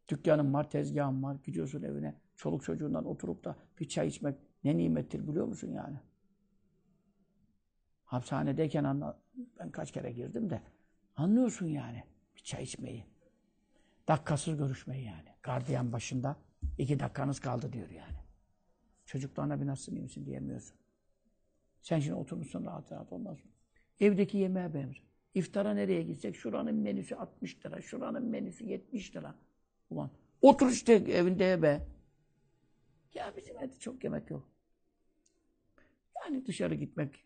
Speaker 2: Dükkanım var, tezgahım var. Gidiyorsun evine. Çoluk çocuğundan oturup da bir çay içmek ne nimettir biliyor musun yani? Hapishanedeyken anla, ben kaç kere girdim de anlıyorsun yani bir çay içmeyi. Dakikasız görüşmeyi yani. Gardiyan başında iki dakikanız kaldı diyor yani. Çocuklarına bir nasılsın iyi misin diyemiyorsun. Sen şimdi oturmuşsun rahat rahat ondan sonra. Evdeki yemeğe benziyor. İftara nereye gitsek şuranın menüsü 60 lira, şuranın menüsü 70 lira. Ulan otur işte evinde be. Ya bizim evde çok yemek yok. Yani dışarı gitmek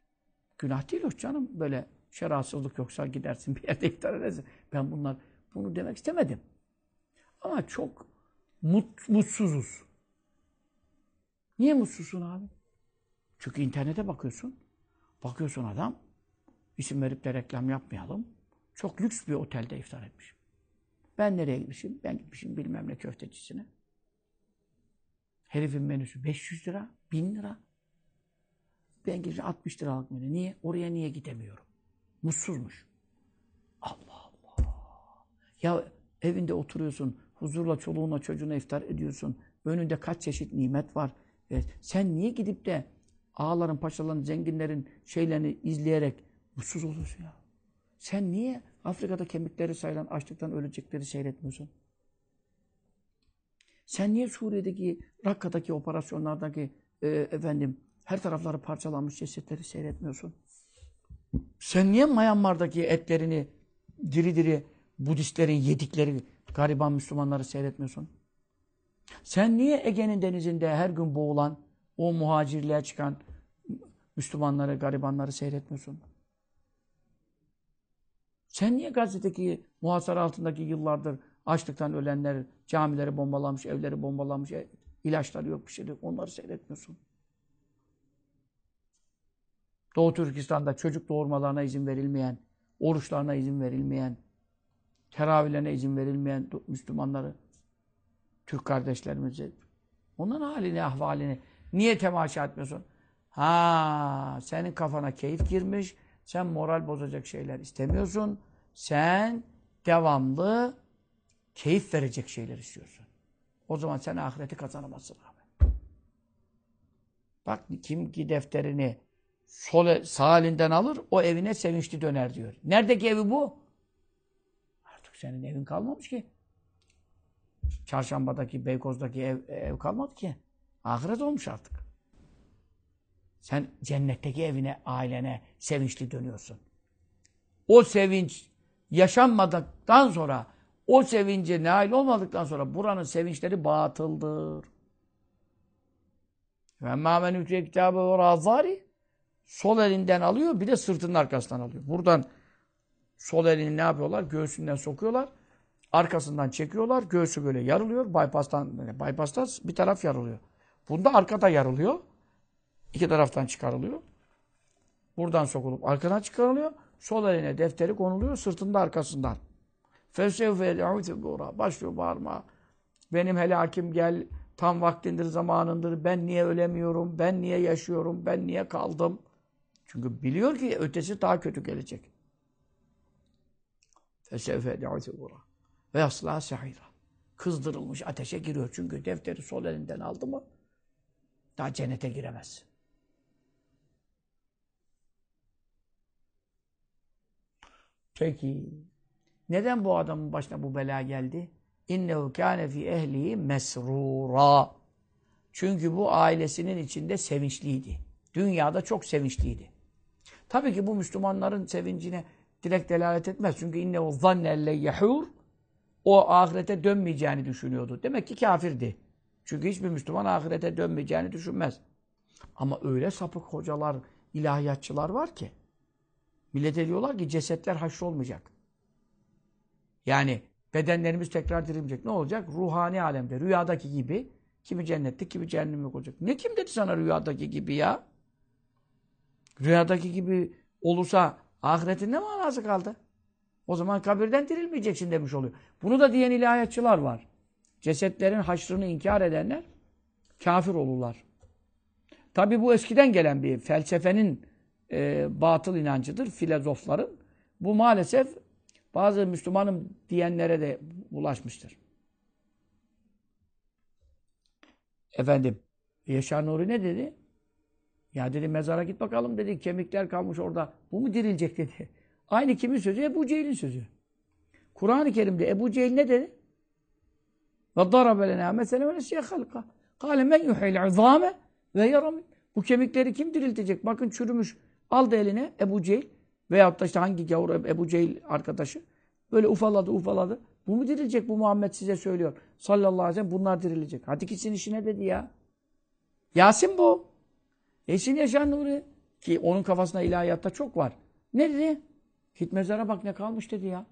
Speaker 2: günah değil o canım. Böyle şerahsızlık yoksa gidersin bir yerde iftar edersin. Ben bunlar bunu demek istemedim. Ama çok mut, mutsuzuz. Niye mutsuzsun abi? Çünkü internete bakıyorsun. Bakıyorsun adam isim verip de reklam yapmayalım. Çok lüks bir otelde iftar etmiş. Ben nereye gitmişim? Ben gitmişim bilmem ne köftecisine. Herifin menüsü 500 lira, 1000 lira. Ben gideceğim 60 liralık menü. Niye? Oraya niye gidemiyorum? Mutsuzmuş. Allah Allah. Ya evinde oturuyorsun, huzurla çoluğunla çocuğuna iftar ediyorsun. Önünde kaç çeşit nimet var. Evet, sen niye gidip de ağaların, paşaların, zenginlerin şeylerini izleyerek mutsuz oluyorsun ya? Sen niye Afrika'da kemikleri sayılan açlıktan ölecekleri seyretmiyorsun? Sen niye Suriye'deki, Rakka'daki operasyonlardaki e, efendim her tarafları parçalanmış cesetleri seyretmiyorsun? Sen niye Myanmar'daki etlerini diri diri Budistlerin yedikleri gariban Müslümanları seyretmiyorsun? Sen niye Ege'nin denizinde her gün boğulan o muhacirliğe çıkan Müslümanları, garibanları seyretmiyorsun? Sen niye Gazze'deki muhasara altındaki yıllardır açlıktan ölenler, camileri bombalamış, evleri bombalamış, e, ilaçları yok bir şey yok. Onları seyretmiyorsun. Doğu Türkistan'da çocuk doğurmalarına izin verilmeyen, oruçlarına izin verilmeyen, teravihlerine izin verilmeyen Müslümanları, Türk kardeşlerimizi, onların halini, ahvalini niye temaşa etmiyorsun? Ha, senin kafana keyif girmiş, sen moral bozacak şeyler istemiyorsun. Sen devamlı keyif verecek şeyler istiyorsun. O zaman sen ahireti kazanamazsın abi. Bak kim ki defterini sol sağ elinden alır, o evine sevinçli döner diyor. Neredeki evi bu? Artık senin evin kalmamış ki. Çarşambadaki, Beykoz'daki ev, ev kalmadı ki. Ahiret olmuş artık. Sen cennetteki evine, ailene sevinçli dönüyorsun. O sevinç yaşanmadıktan sonra, o sevince nail olmadıktan sonra buranın sevinçleri batıldır. Ve mâmen ütüye kitabı ve razari sol elinden alıyor, bir de sırtının arkasından alıyor. Buradan sol elini ne yapıyorlar? Göğsünden sokuyorlar. Arkasından çekiyorlar. Göğsü böyle yarılıyor. Bypass'tan, bypass'tan bir taraf yarılıyor. Bunda arkada yarılıyor. İki taraftan çıkarılıyor. Buradan sokulup arkadan çıkarılıyor. Sol eline defteri konuluyor. Sırtında arkasından. Başlıyor bağırma. Benim helakim gel. Tam vaktindir, zamanındır. Ben niye ölemiyorum? Ben niye yaşıyorum? Ben niye kaldım? Çünkü biliyor ki ötesi daha kötü gelecek. Ve asla sahira. Kızdırılmış ateşe giriyor. Çünkü defteri sol elinden aldı mı daha cennete giremez. Peki. Neden bu adamın başına bu bela geldi? İnnehu kâne fî ehlihi mesrûrâ. Çünkü bu ailesinin içinde sevinçliydi. Dünyada çok sevinçliydi. Tabii ki bu Müslümanların sevincine direkt delalet etmez. Çünkü innehu zannelle yahur o ahirete dönmeyeceğini düşünüyordu. Demek ki kafirdi. Çünkü hiçbir Müslüman ahirete dönmeyeceğini düşünmez. Ama öyle sapık hocalar, ilahiyatçılar var ki millete diyorlar ki cesetler haşrolmayacak. Yani bedenlerimiz tekrar dirilmeyecek. Ne olacak? Ruhani alemde, rüyadaki gibi kimi cennette, kimi cehennemlik olacak. Ne kim dedi sana rüyadaki gibi ya? Rüyadaki gibi olursa ahiretin ne manası kaldı? O zaman kabirden dirilmeyeceksin demiş oluyor. Bunu da diyen ilahiyatçılar var. Cesetlerin haşrını inkar edenler kafir olurlar. Tabi bu eskiden gelen bir felsefenin e, batıl inancıdır, filozofların. Bu maalesef bazı Müslümanım diyenlere de bulaşmıştır. Efendim, Yaşar Nuri ne dedi? Ya dedi mezara git bakalım dedi. Kemikler kalmış orada. Bu mu dirilecek dedi. Aynı kimin sözü? Ebu Cehil'in sözü. Kur'an-ı Kerim'de Ebu Cehil ne dedi? Ve darabe lenâ mesele ve nesiye halka. Kâle men yuhil izâme ve yaramî. Bu kemikleri kim diriltecek? Bakın çürümüş. Aldı eline Ebu Cehil veyahut da işte hangi gavur Ebu Cehil arkadaşı. Böyle ufaladı ufaladı. Bu mu dirilecek? Bu Muhammed size söylüyor. Sallallahu aleyhi ve sellem bunlar dirilecek. Hadi gitsin işine dedi ya. Yasin bu. Esin Yaşar Nuri. Ki onun kafasında ilahiyatta çok var. Ne dedi? Git mezara bak ne kalmış dedi ya.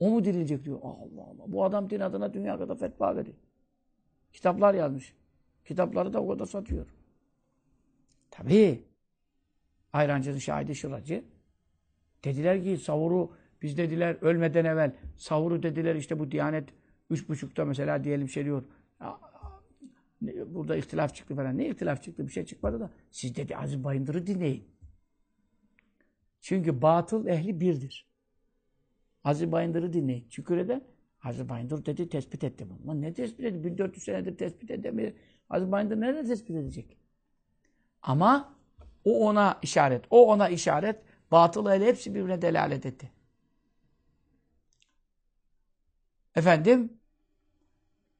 Speaker 2: O mu dirilecek diyor. Allah Allah. Bu adam din adına dünya kadar fetva veriyor. Kitaplar yazmış. Kitapları da o kadar satıyor. Tabii. Ayrancı'nın şahidi şıracı. Dediler ki savuru biz dediler ölmeden evvel savuru dediler işte bu Diyanet üç buçukta mesela diyelim şey diyor. Burada ihtilaf çıktı falan. Ne ihtilaf çıktı? Bir şey çıkmadı da. Siz dedi Aziz Bayındır'ı dinleyin. Çünkü batıl ehli birdir. Aziz Bayındır'ı dinleyin. Şükür eden Hazreti Bayındır dedi, tespit etti bunu. Lan ne tespit etti? 1400 senedir tespit edemiyor. Hazreti Bayındır nerede tespit edecek? Ama o ona işaret, o ona işaret, batıl ile hepsi birbirine delalet etti. Efendim,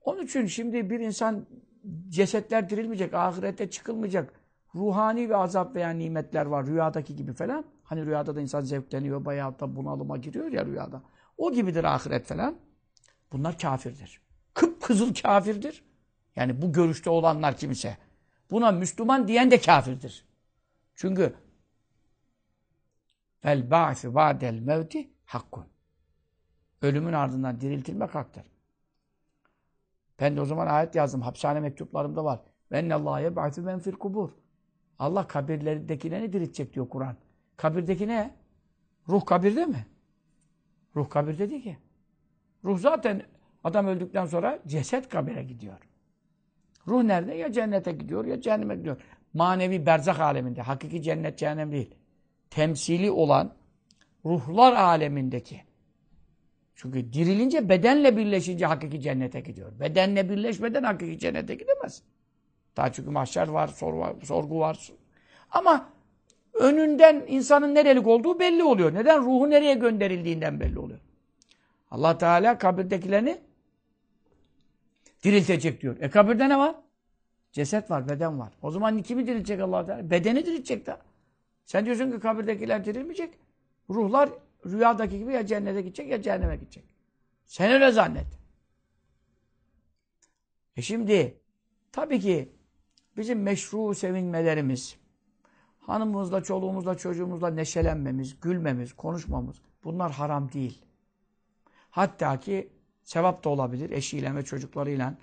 Speaker 2: onun için şimdi bir insan cesetler dirilmeyecek, ahirette çıkılmayacak. Ruhani ve azap veya nimetler var rüyadaki gibi falan. Hani rüyada da insan zevkleniyor, bayağı da bunalıma giriyor ya rüyada. O gibidir ahiret falan. Bunlar kafirdir. Kıpkızıl kafirdir. Yani bu görüşte olanlar kimse. Buna Müslüman diyen de kafirdir. Çünkü el ba'su ba'del mevti hakkun. Ölümün ardından diriltilmek haktır. Ben de o zaman ayet yazdım. Hapishane mektuplarımda var. Vennallâhe yeb'atü men fil kubur. Allah kabirlerindekilerini diriltecek diyor Kur'an. Kabirdeki ne? Ruh kabirde mi? Ruh kabirde değil ki. Ruh zaten adam öldükten sonra ceset kabire gidiyor. Ruh nerede? Ya cennete gidiyor ya cehenneme gidiyor. Manevi berzak aleminde. Hakiki cennet cehennem değil. Temsili olan ruhlar alemindeki. Çünkü dirilince bedenle birleşince hakiki cennete gidiyor. Bedenle birleşmeden hakiki cennete gidemez. Daha çünkü mahşer var, soru var, sorgu var. Ama önünden insanın nerelik olduğu belli oluyor. Neden? Ruhu nereye gönderildiğinden belli oluyor. Allah Teala kabirdekilerini diriltecek diyor. E kabirde ne var? Ceset var, beden var. O zaman kimi diriltecek allah Teala? Bedeni diriltecek de. Sen diyorsun ki kabirdekiler dirilmeyecek. Ruhlar rüyadaki gibi ya cennete gidecek ya cehenneme gidecek. Sen öyle zannet. E şimdi tabii ki bizim meşru sevinmelerimiz, hanımımızla, çoluğumuzla, çocuğumuzla neşelenmemiz, gülmemiz, konuşmamız bunlar haram değil. Hatta ki sevap da olabilir. Eşiyle ve çocuklarıyla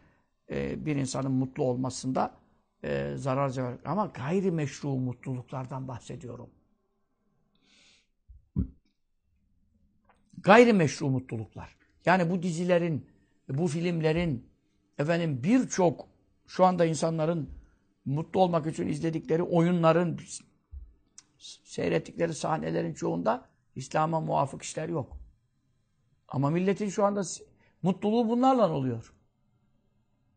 Speaker 2: e, bir insanın mutlu olmasında e, zarar zarar. Ama gayri meşru mutluluklardan bahsediyorum. Gayri meşru mutluluklar. Yani bu dizilerin, bu filmlerin, efendim birçok şu anda insanların mutlu olmak için izledikleri oyunların, seyrettikleri sahnelerin çoğunda İslam'a muvafık işler yok. Ama milletin şu anda mutluluğu bunlarla oluyor.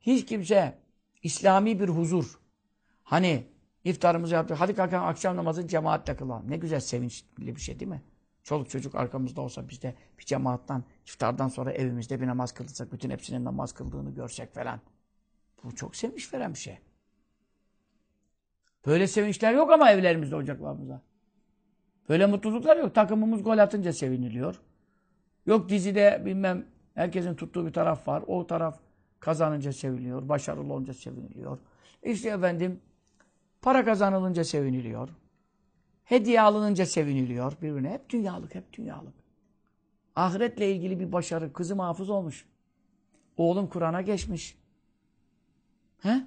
Speaker 2: Hiç kimse İslami bir huzur. Hani iftarımızı yaptık. Hadi kalkalım akşam namazını cemaatle kılalım. Ne güzel sevinçli bir şey değil mi? Çoluk çocuk arkamızda olsa biz de bir cemaattan, iftardan sonra evimizde bir namaz kıldırsak, bütün hepsinin namaz kıldığını görsek falan. Bu çok sevinç veren bir şey. Böyle sevinçler yok ama evlerimizde, ocaklarımızda. Böyle mutluluklar yok. Takımımız gol atınca seviniliyor. Yok dizide bilmem herkesin tuttuğu bir taraf var. O taraf kazanınca seviniyor. Başarılı olunca seviniliyor. İşte efendim para kazanılınca seviniliyor. Hediye alınınca seviniliyor birbirine. Hep dünyalık, hep dünyalık. Ahiretle ilgili bir başarı. Kızım hafız olmuş. Oğlum Kur'an'a geçmiş. He?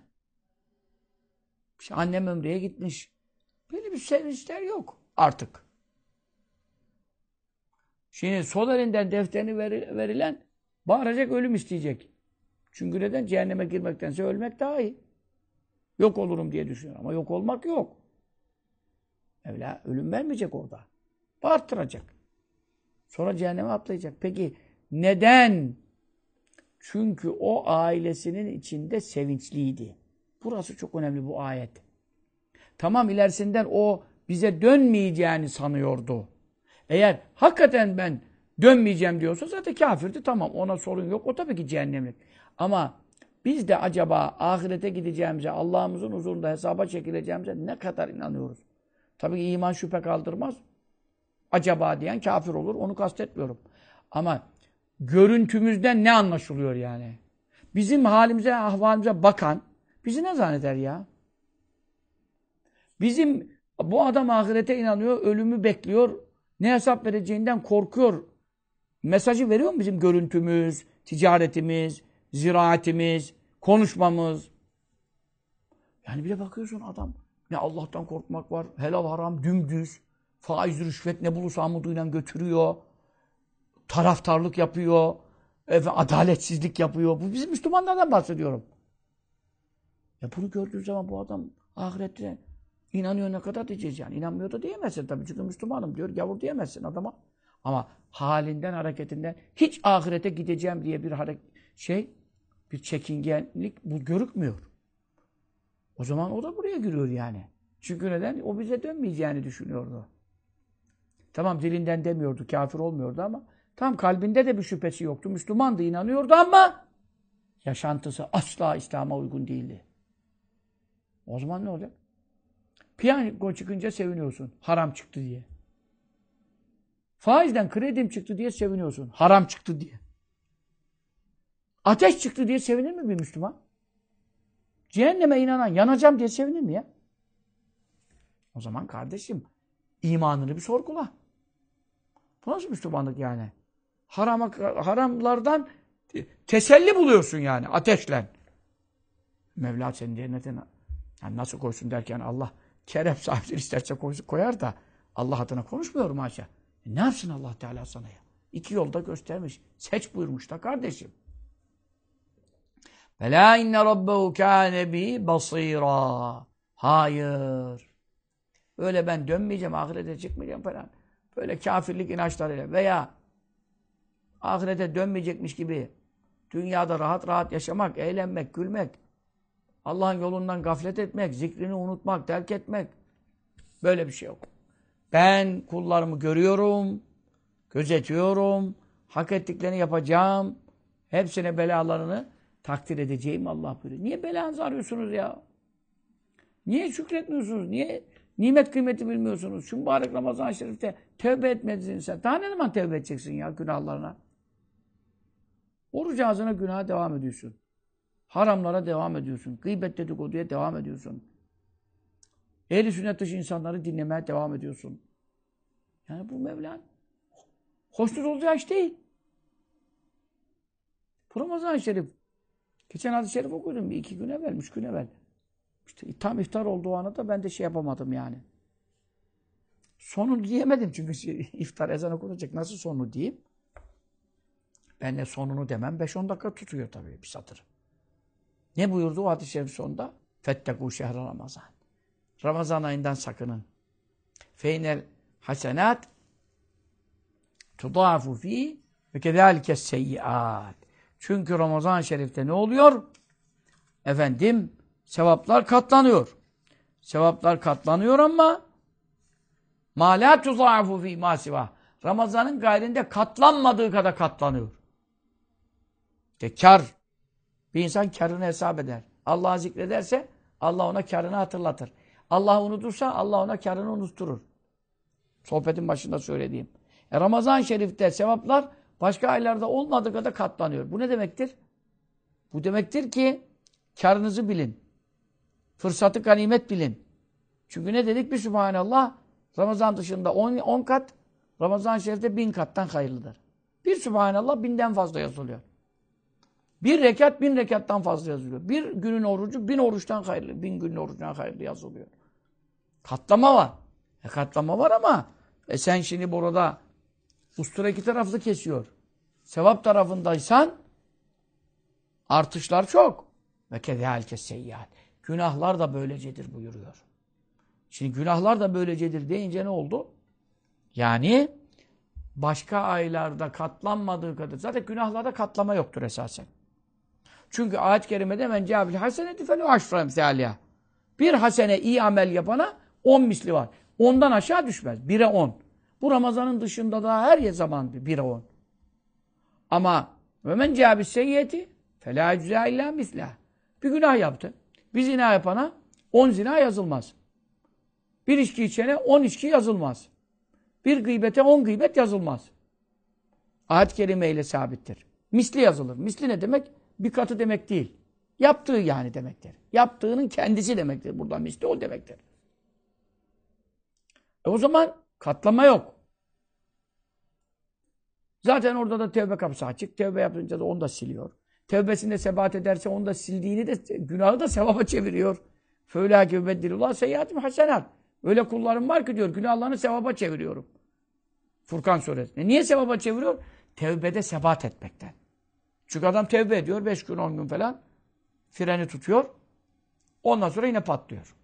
Speaker 2: İşte annem ömreye gitmiş. Böyle bir sevinçler yok artık. Şimdi sol elinden defterini verilen bağıracak, ölüm isteyecek. Çünkü neden? Cehenneme girmektense ölmek daha iyi. Yok olurum diye düşünüyor. Ama yok olmak yok. Mevla ölüm vermeyecek orada. Bağırttıracak. Sonra cehenneme atlayacak. Peki neden? Çünkü o ailesinin içinde sevinçliydi. Burası çok önemli bu ayet. Tamam ilerisinden o bize dönmeyeceğini sanıyordu. Eğer hakikaten ben dönmeyeceğim diyorsa zaten kafirdi. Tamam ona sorun yok. O tabii ki cehennemlik. Ama biz de acaba ahirete gideceğimize, Allah'ımızın huzurunda hesaba çekileceğimize ne kadar inanıyoruz? Tabii ki iman şüphe kaldırmaz. Acaba diyen kafir olur. Onu kastetmiyorum. Ama görüntümüzden ne anlaşılıyor yani? Bizim halimize, ahvalimize bakan bizi ne zanneder ya? Bizim bu adam ahirete inanıyor, ölümü bekliyor, ne hesap vereceğinden korkuyor. Mesajı veriyor mu bizim görüntümüz, ticaretimiz, ziraatimiz, konuşmamız? Yani bir de bakıyorsun adam ne Allah'tan korkmak var, helal haram dümdüz, faiz rüşvet ne bulursa amuduyla götürüyor, taraftarlık yapıyor, efendim, adaletsizlik yapıyor. Bu bizim Müslümanlardan bahsediyorum. Ya bunu gördüğü zaman bu adam ahirette inanıyor ne kadar diyeceğiz yani. İnanmıyor da diyemezsin tabii çünkü Müslümanım diyor. Gavur diyemezsin adama. Ama halinden, hareketinden hiç ahirete gideceğim diye bir hareket, şey, bir çekingenlik bu görükmüyor. O zaman o da buraya giriyor yani. Çünkü neden? O bize dönmeyeceğini düşünüyordu. Tamam dilinden demiyordu, kafir olmuyordu ama tam kalbinde de bir şüphesi yoktu. Müslümandı, inanıyordu ama yaşantısı asla İslam'a uygun değildi. O zaman ne olacak? Piyango çıkınca seviniyorsun. Haram çıktı diye. Faizden kredim çıktı diye seviniyorsun. Haram çıktı diye. Ateş çıktı diye sevinir mi bir Müslüman? Cehenneme inanan yanacağım diye sevinir mi ya? O zaman kardeşim imanını bir sorgula. Bu nasıl Müslümanlık yani? Harama, haramlardan teselli buluyorsun yani ateşle. Mevla senin cennetine yani nasıl koysun derken Allah kerem sahibi isterse koyar da Allah adına konuşmuyor haşa. E ne yapsın Allah Teala sana ya? İki yolda göstermiş. Seç buyurmuş da kardeşim. Bela inne rabbehu kâne bi basîrâ. Hayır. Öyle ben dönmeyeceğim, ahirete çıkmayacağım falan. Böyle kafirlik inançlarıyla veya ahirete dönmeyecekmiş gibi dünyada rahat rahat yaşamak, eğlenmek, gülmek, Allah'ın yolundan gaflet etmek, zikrini unutmak, terk etmek. Böyle bir şey yok. Ben kullarımı görüyorum, gözetiyorum, hak ettiklerini yapacağım. Hepsine belalarını takdir edeceğim Allah buyuruyor. Niye belanızı arıyorsunuz ya? Niye şükretmiyorsunuz? Niye nimet kıymeti bilmiyorsunuz? Şu mübarek Ramazan-ı Şerif'te tevbe etmediniz sen. Daha ne zaman tevbe edeceksin ya günahlarına? Oruç ağzına günaha devam ediyorsun. Haramlara devam ediyorsun. Gıybet dedikoduya devam ediyorsun. Ehli sünnet dışı insanları dinlemeye devam ediyorsun. Yani bu Mevla'nın hoşnut olacağı iş değil. Bu Ramazan-ı Şerif. Geçen hadis-i şerif okudum bir iki gün evvel, üç gün evvel. İşte tam iftar olduğu anı ben de şey yapamadım yani. Sonu diyemedim çünkü şey, iftar ezan okunacak. Nasıl sonu diyeyim? Ben de sonunu demem. 5-10 dakika tutuyor tabii bir satır. Ne buyurdu o hadis-i şerif sonunda? Fettekû şehre Ramazan. Ramazan ayından sakının. Feynel hasenat tudâfu fî ve kezâlike seyyiat. Çünkü Ramazan-ı Şerif'te ne oluyor? Efendim, sevaplar katlanıyor. Sevaplar katlanıyor ama mâ lâ tuzâfu fî mâsivâ. Ramazan'ın gayrinde katlanmadığı kadar katlanıyor. İşte kar. Bir insan karını hesap eder. Allah'ı zikrederse Allah ona karını hatırlatır. Allah'ı unutursa Allah ona karını unutturur. Sohbetin başında söylediğim. E Ramazan-ı Şerif'te sevaplar başka aylarda olmadığı kadar katlanıyor. Bu ne demektir? Bu demektir ki karınızı bilin. Fırsatı ganimet bilin. Çünkü ne dedik? Bir Subhanallah Ramazan dışında 10 kat, Ramazan-ı Şerif'te bin kattan hayırlıdır. Bir Subhanallah binden fazla yazılıyor. Bir rekat bin rekattan fazla yazılıyor. Bir günün orucu bin oruçtan hayırlı, bin günün orucundan hayırlı yazılıyor. Katlama var. E katlama var ama e sen şimdi burada ustura iki taraflı kesiyor. Sevap tarafındaysan artışlar çok. Ve kedâlke seyyiat. Günahlar da böylecedir buyuruyor. Şimdi günahlar da böylecedir deyince ne oldu? Yani başka aylarda katlanmadığı kadar. Zaten günahlarda katlama yoktur esasen. Çünkü ayet-i kerimede men câbil haseneti felü aşra emsâliha. Bir hasene iyi amel yapana on misli var. Ondan aşağı düşmez. Bire on. Bu Ramazan'ın dışında da her zaman bire on. Ama ve men câbil seyyiyeti felâ cüzâ illâ mislâ. Bir günah yaptı. Bir zina yapana on zina yazılmaz. Bir içki içene on içki yazılmaz. Bir gıybete on gıybet yazılmaz. Ayet-i kerimeyle sabittir. Misli yazılır. Misli ne demek? bir katı demek değil. Yaptığı yani demektir. Yaptığının kendisi demektir. Burada misli o demektir. E o zaman katlama yok. Zaten orada da tevbe kapısı açık. Tevbe yapınca da onu da siliyor. Tevbesinde sebat ederse onu da sildiğini de günahı da sevaba çeviriyor. Fevlâke yübeddilullah seyyiatim hasenat. Öyle kullarım var ki diyor günahlarını sevaba çeviriyorum. Furkan suresi. E niye sevaba çeviriyor? Tevbede sebat etmekten. Çünkü adam tevbe ediyor. Beş gün, on gün falan. Freni tutuyor. Ondan sonra yine patlıyor.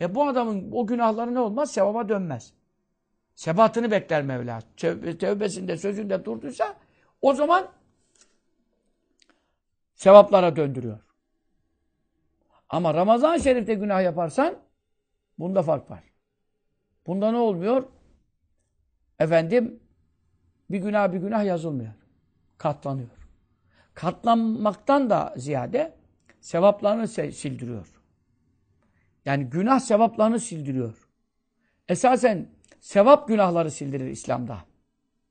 Speaker 2: E bu adamın o günahları ne olmaz? Sevaba dönmez. Sebatını bekler Mevla. Tövbe, tövbesinde, sözünde durduysa o zaman sevaplara döndürüyor. Ama Ramazan-ı Şerif'te günah yaparsan bunda fark var. Bunda ne olmuyor? Efendim bir günah bir günah yazılmıyor. Katlanıyor. Katlanmaktan da ziyade sevaplarını sildiriyor. Yani günah sevaplarını sildiriyor. Esasen sevap günahları sildirir İslam'da.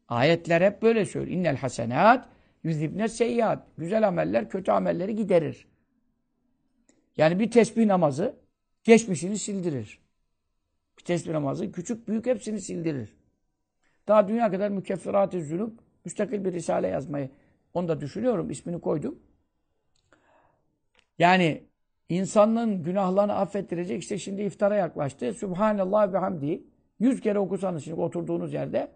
Speaker 2: Ayetler hep böyle söylüyor. İnnel hasenat yüzibne seyyiat. Güzel ameller kötü amelleri giderir. Yani bir tesbih namazı geçmişini sildirir. Bir tesbih namazı küçük büyük hepsini sildirir. Daha dünya kadar mükeffirat-ı zünub müstakil bir risale yazmayı onu da düşünüyorum. ismini koydum. Yani insanlığın günahlarını affettirecek işte şimdi iftara yaklaştı. Subhanallah ve hamdi. Yüz kere okusanız şimdi oturduğunuz yerde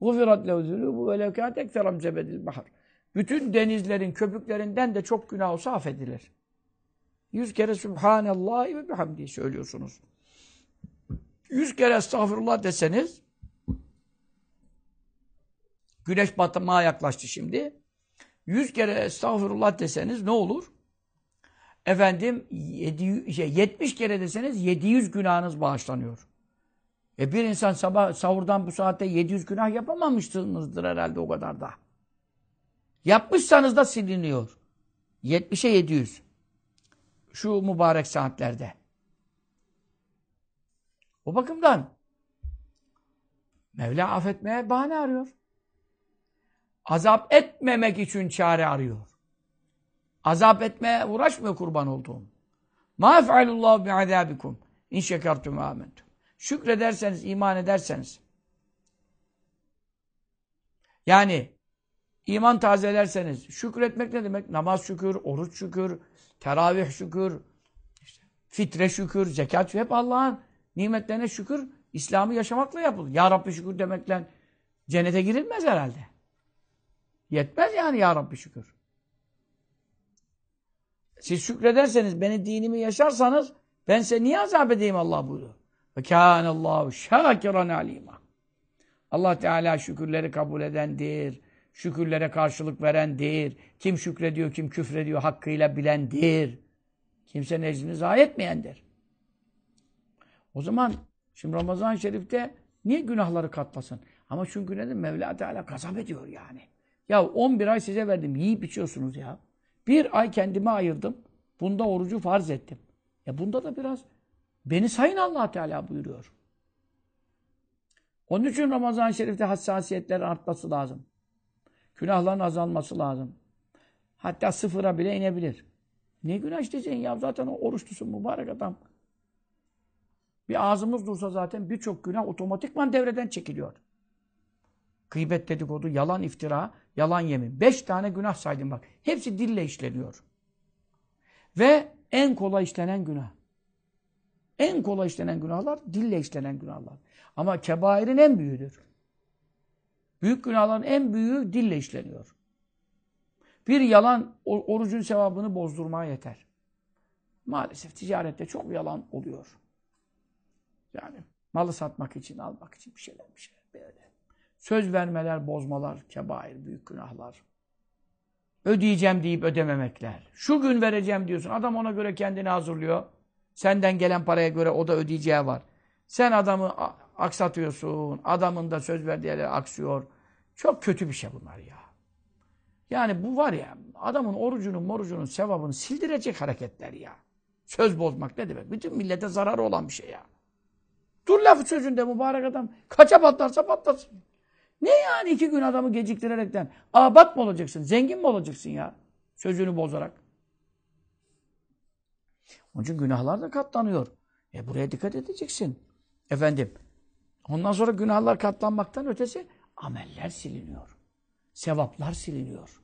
Speaker 2: Gufirat lehu zunubu ve levkât ekseram zebedil bahar. Bütün denizlerin köpüklerinden de çok günah olsa affedilir. Yüz kere Subhanallah ve bihamdi söylüyorsunuz. Yüz kere estağfurullah deseniz güneş batmaya yaklaştı şimdi. Yüz kere estağfurullah deseniz ne olur? Efendim 700, şey, 70 kere deseniz 700 günahınız bağışlanıyor. E bir insan sabah sahurdan bu saatte 700 günah yapamamışsınızdır herhalde o kadar da. Yapmışsanız da siliniyor. 70'e 700. Şu mübarek saatlerde. O bakımdan Mevla affetmeye bahane arıyor. Azap etmemek için çare arıyor. Azap etmeye uğraşmıyor kurban olduğum. Ma ef'alullahu bi'azabikum in şekertum amentum. Şükrederseniz, iman ederseniz. Yani iman tazelerseniz, şükretmek ne demek? Namaz şükür, oruç şükür, teravih şükür, işte, fitre şükür, zekat şükür. Hep Allah'ın nimetlerine şükür. İslam'ı yaşamakla yapılır. Ya Rabbi şükür demekle cennete girilmez herhalde. Yetmez yani Ya Rabbi şükür. Siz şükrederseniz, beni dinimi yaşarsanız ben size niye azap edeyim Allah buyuruyor. Ve kânallâhu şâkiran alîmâ. Allah Teala şükürleri kabul edendir. Şükürlere karşılık verendir. Kim şükrediyor, kim küfrediyor hakkıyla bilendir. Kimse nezdini zayi etmeyendir. O zaman şimdi Ramazan-ı Şerif'te niye günahları katlasın? Ama çünkü nedir? Mevla Teala gazap ediyor yani. Ya 11 ay size verdim. Yiyip içiyorsunuz ya. Bir ay kendime ayırdım. Bunda orucu farz ettim. Ya bunda da biraz Beni sayın allah Teala buyuruyor. Onun için Ramazan-ı Şerif'te hassasiyetlerin artması lazım. Günahların azalması lazım. Hatta sıfıra bile inebilir. Ne günah işleyeceksin ya? Zaten o oruçlusun mübarek adam. Bir ağzımız dursa zaten birçok günah otomatikman devreden çekiliyor. Gıybet dedikodu, yalan iftira, yalan yemin. Beş tane günah saydım bak. Hepsi dille işleniyor. Ve en kolay işlenen günah. En kolay işlenen günahlar dille işlenen günahlar. Ama kebairin en büyüğüdür. Büyük günahların en büyüğü dille işleniyor. Bir yalan orucun sevabını bozdurmaya yeter. Maalesef ticarette çok yalan oluyor. Yani malı satmak için, almak için bir şeyler bir şeyler böyle. Söz vermeler, bozmalar, kebair, büyük günahlar. Ödeyeceğim deyip ödememekler. Şu gün vereceğim diyorsun. Adam ona göre kendini hazırlıyor. Senden gelen paraya göre o da ödeyeceği var. Sen adamı aksatıyorsun. Adamın da söz verdiği yerler aksıyor. Çok kötü bir şey bunlar ya. Yani bu var ya adamın orucunun morucunun sevabını sildirecek hareketler ya. Söz bozmak ne demek? Bütün millete zararı olan bir şey ya. Dur lafı sözünde mübarek adam. Kaça patlarsa patlasın. Ne yani iki gün adamı geciktirerekten? Abat mı olacaksın? Zengin mi olacaksın ya? Sözünü bozarak. Onun için günahlar da katlanıyor. E buraya dikkat edeceksin. Efendim. Ondan sonra günahlar katlanmaktan ötesi ameller siliniyor. Sevaplar siliniyor.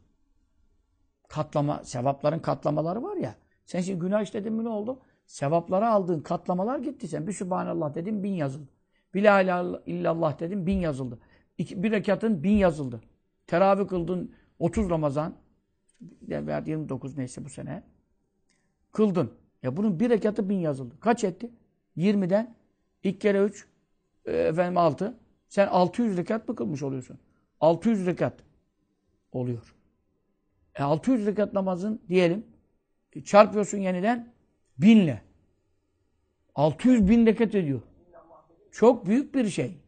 Speaker 2: Katlama, sevapların katlamaları var ya. Sen şimdi günah işledin mi ne oldu? Sevaplara aldığın katlamalar gitti sen. Bir Sübhanallah dedin bin yazıldı. Bir La illallah dedin bin yazıldı. İki, bir rekatın bin yazıldı. Teravih kıldın 30 Ramazan veya 29 neyse bu sene. Kıldın. Ya bunun bir rekatı bin yazıldı. Kaç etti? 20'den ilk kere 3, e, efendim 6. Sen 600 rekat mı kılmış oluyorsun? 600 rekat oluyor. E 600 rekat namazın diyelim e, çarpıyorsun yeniden binle. 600 bin rekat ediyor. Çok büyük bir şey.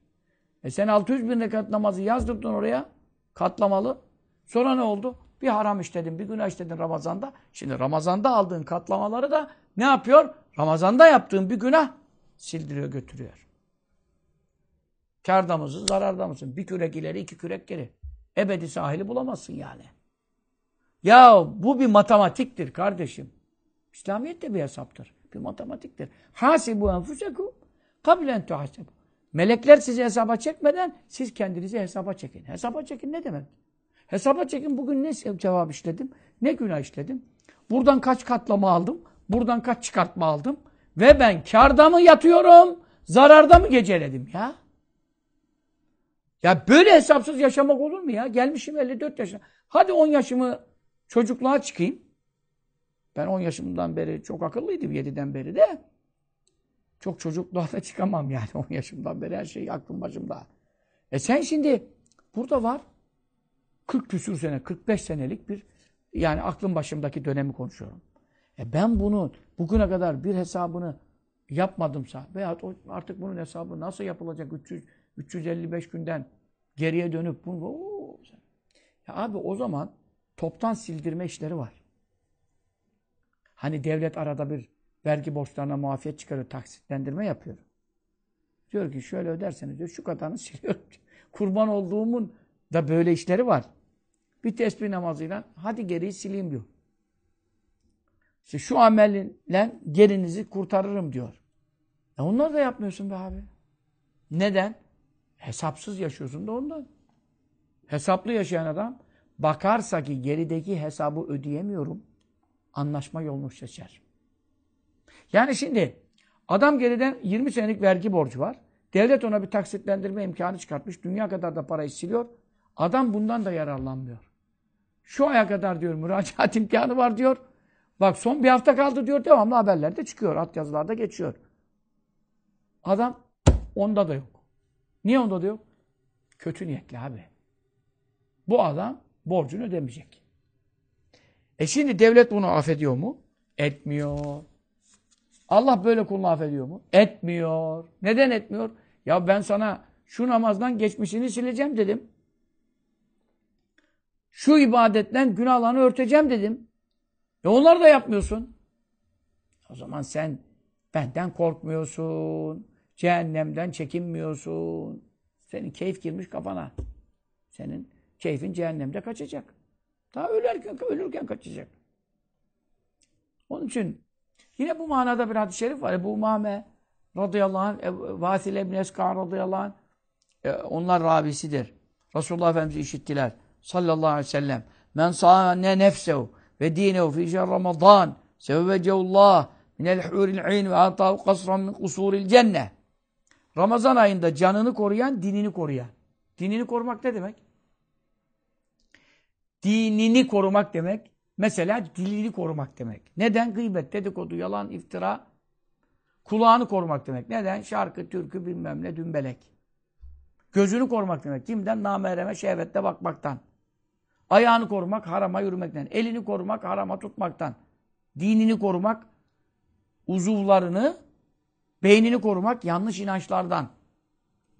Speaker 2: E sen 600 bin rekat namazı yazdırdın oraya katlamalı. Sonra ne oldu? Bir haram işledin, bir günah işledin Ramazan'da. Şimdi Ramazan'da aldığın katlamaları da ne yapıyor? Ramazan'da yaptığın bir günah sildiriyor, götürüyor. Kârda mısın, zararda mısın? Bir kürek ileri, iki kürek geri. Ebedi sahili bulamazsın yani. Ya bu bir matematiktir kardeşim. İslamiyet de bir hesaptır. Bir matematiktir. Hasibu enfusekum kablen tuhasebu. Melekler sizi hesaba çekmeden siz kendinizi hesaba çekin. Hesaba çekin ne demek? Hesaba çekin bugün ne cevap işledim, ne günah işledim. Buradan kaç katlama aldım, buradan kaç çıkartma aldım. Ve ben karda mı yatıyorum, zararda mı geceledim ya? Ya böyle hesapsız yaşamak olur mu ya? Gelmişim 54 yaşına. Hadi 10 yaşımı çocukluğa çıkayım. Ben 10 yaşımdan beri çok akıllıydım 7'den beri de. Çok çocukluğa da çıkamam yani 10 yaşımdan beri her şey aklım başımda. E sen şimdi burada var 40 küsür sene, 45 senelik bir yani aklım başımdaki dönemi konuşuyorum. E ben bunun bugüne kadar bir hesabını yapmadımsa veya artık bunun hesabı nasıl yapılacak 300 355 günden geriye dönüp bunu oo, ya abi o zaman toptan sildirme işleri var. Hani devlet arada bir vergi borçlarına muafiyet çıkarıyor, taksitlendirme yapıyor. Diyor ki şöyle öderseniz diyor şu kadarını siliyorum. Kurban olduğumun da böyle işleri var. Bir tesbih namazıyla hadi geriyi sileyim diyor. İşte şu amelinle gerinizi kurtarırım diyor. E onlar da yapmıyorsun be abi. Neden? Hesapsız yaşıyorsun da ondan. Hesaplı yaşayan adam bakarsa ki gerideki hesabı ödeyemiyorum. Anlaşma yolunu seçer. Yani şimdi adam geriden 20 senelik vergi borcu var. Devlet ona bir taksitlendirme imkanı çıkartmış. Dünya kadar da parayı siliyor. Adam bundan da yararlanmıyor. Şu aya kadar diyor müracaat imkanı var diyor. Bak son bir hafta kaldı diyor. Devamlı haberlerde çıkıyor. At yazılarda geçiyor. Adam onda da yok. Niye onda da yok? Kötü niyetli abi. Bu adam borcunu ödemeyecek. E şimdi devlet bunu affediyor mu? Etmiyor. Allah böyle kulunu affediyor mu? Etmiyor. Neden etmiyor? Ya ben sana şu namazdan geçmişini sileceğim dedim. Şu ibadetten günahlarını örteceğim dedim. E onları da yapmıyorsun. O zaman sen benden korkmuyorsun. Cehennemden çekinmiyorsun. Senin keyif girmiş kafana. Senin keyfin cehennemde kaçacak. Daha ölürken, ölürken kaçacak. Onun için yine bu manada bir hadis-i şerif var. Ebu Umame radıyallahu anh, Vasile ibn Eskar radıyallahu anh, e, onlar rabisidir. Resulullah Efendimiz'i işittiler. Sallallahu aleyhi ve sellem. Men sâne nefsehu ve dinehu fi şer Ramazan sevveceullah minel huril in ve atahu kasran min kusuril cennet. Ramazan ayında canını koruyan, dinini koruyan. Dinini korumak ne demek? Dinini korumak demek. Mesela dilini korumak demek. Neden? Gıybet, dedikodu, yalan, iftira. Kulağını korumak demek. Neden? Şarkı, türkü, bilmem ne, dümbelek. Gözünü korumak demek. Kimden? Namereme, şehvette bakmaktan. Ayağını korumak, harama yürümekten. Elini korumak, harama tutmaktan. Dinini korumak, uzuvlarını Beynini korumak yanlış inançlardan,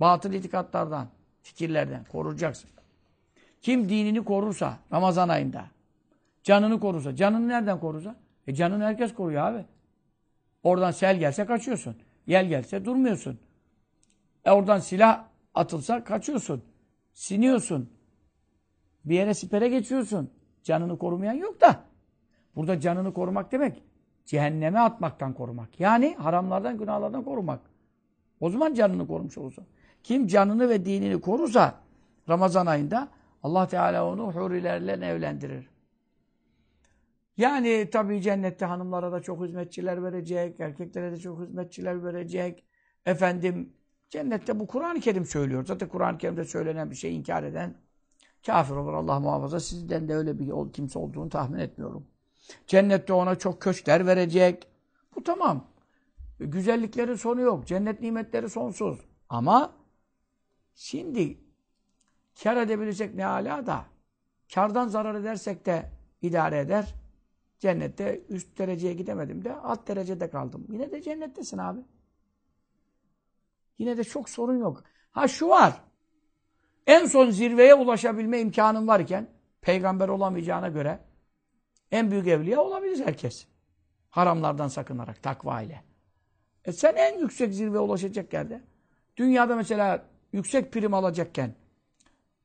Speaker 2: batıl itikatlardan, fikirlerden koruyacaksın. Kim dinini korursa Ramazan ayında, canını korursa, canını nereden korursa? E canını herkes koruyor abi. Oradan sel gelse kaçıyorsun. Yel gelse durmuyorsun. E oradan silah atılsa kaçıyorsun. Siniyorsun. Bir yere sipere geçiyorsun. Canını korumayan yok da. Burada canını korumak demek Cehenneme atmaktan korumak. Yani haramlardan, günahlardan korumak. O zaman canını korumuş olursun. Kim canını ve dinini korursa Ramazan ayında Allah Teala onu hurilerle evlendirir. Yani tabii cennette hanımlara da çok hizmetçiler verecek, erkeklere de çok hizmetçiler verecek. Efendim cennette bu Kur'an-ı Kerim söylüyor. Zaten Kur'an-ı Kerim'de söylenen bir şey inkar eden kafir olur Allah muhafaza. Sizden de öyle bir kimse olduğunu tahmin etmiyorum. Cennette ona çok köşkler verecek. Bu tamam. Güzelliklerin sonu yok. Cennet nimetleri sonsuz. Ama şimdi kar edebilirsek ne hala da kardan zarar edersek de idare eder. Cennette üst dereceye gidemedim de alt derecede kaldım. Yine de cennettesin abi. Yine de çok sorun yok. Ha şu var. En son zirveye ulaşabilme imkanın varken peygamber olamayacağına göre en büyük evliya olabilir herkes. Haramlardan sakınarak, takva ile. E sen en yüksek zirveye ulaşacak yerde. Dünyada mesela yüksek prim alacakken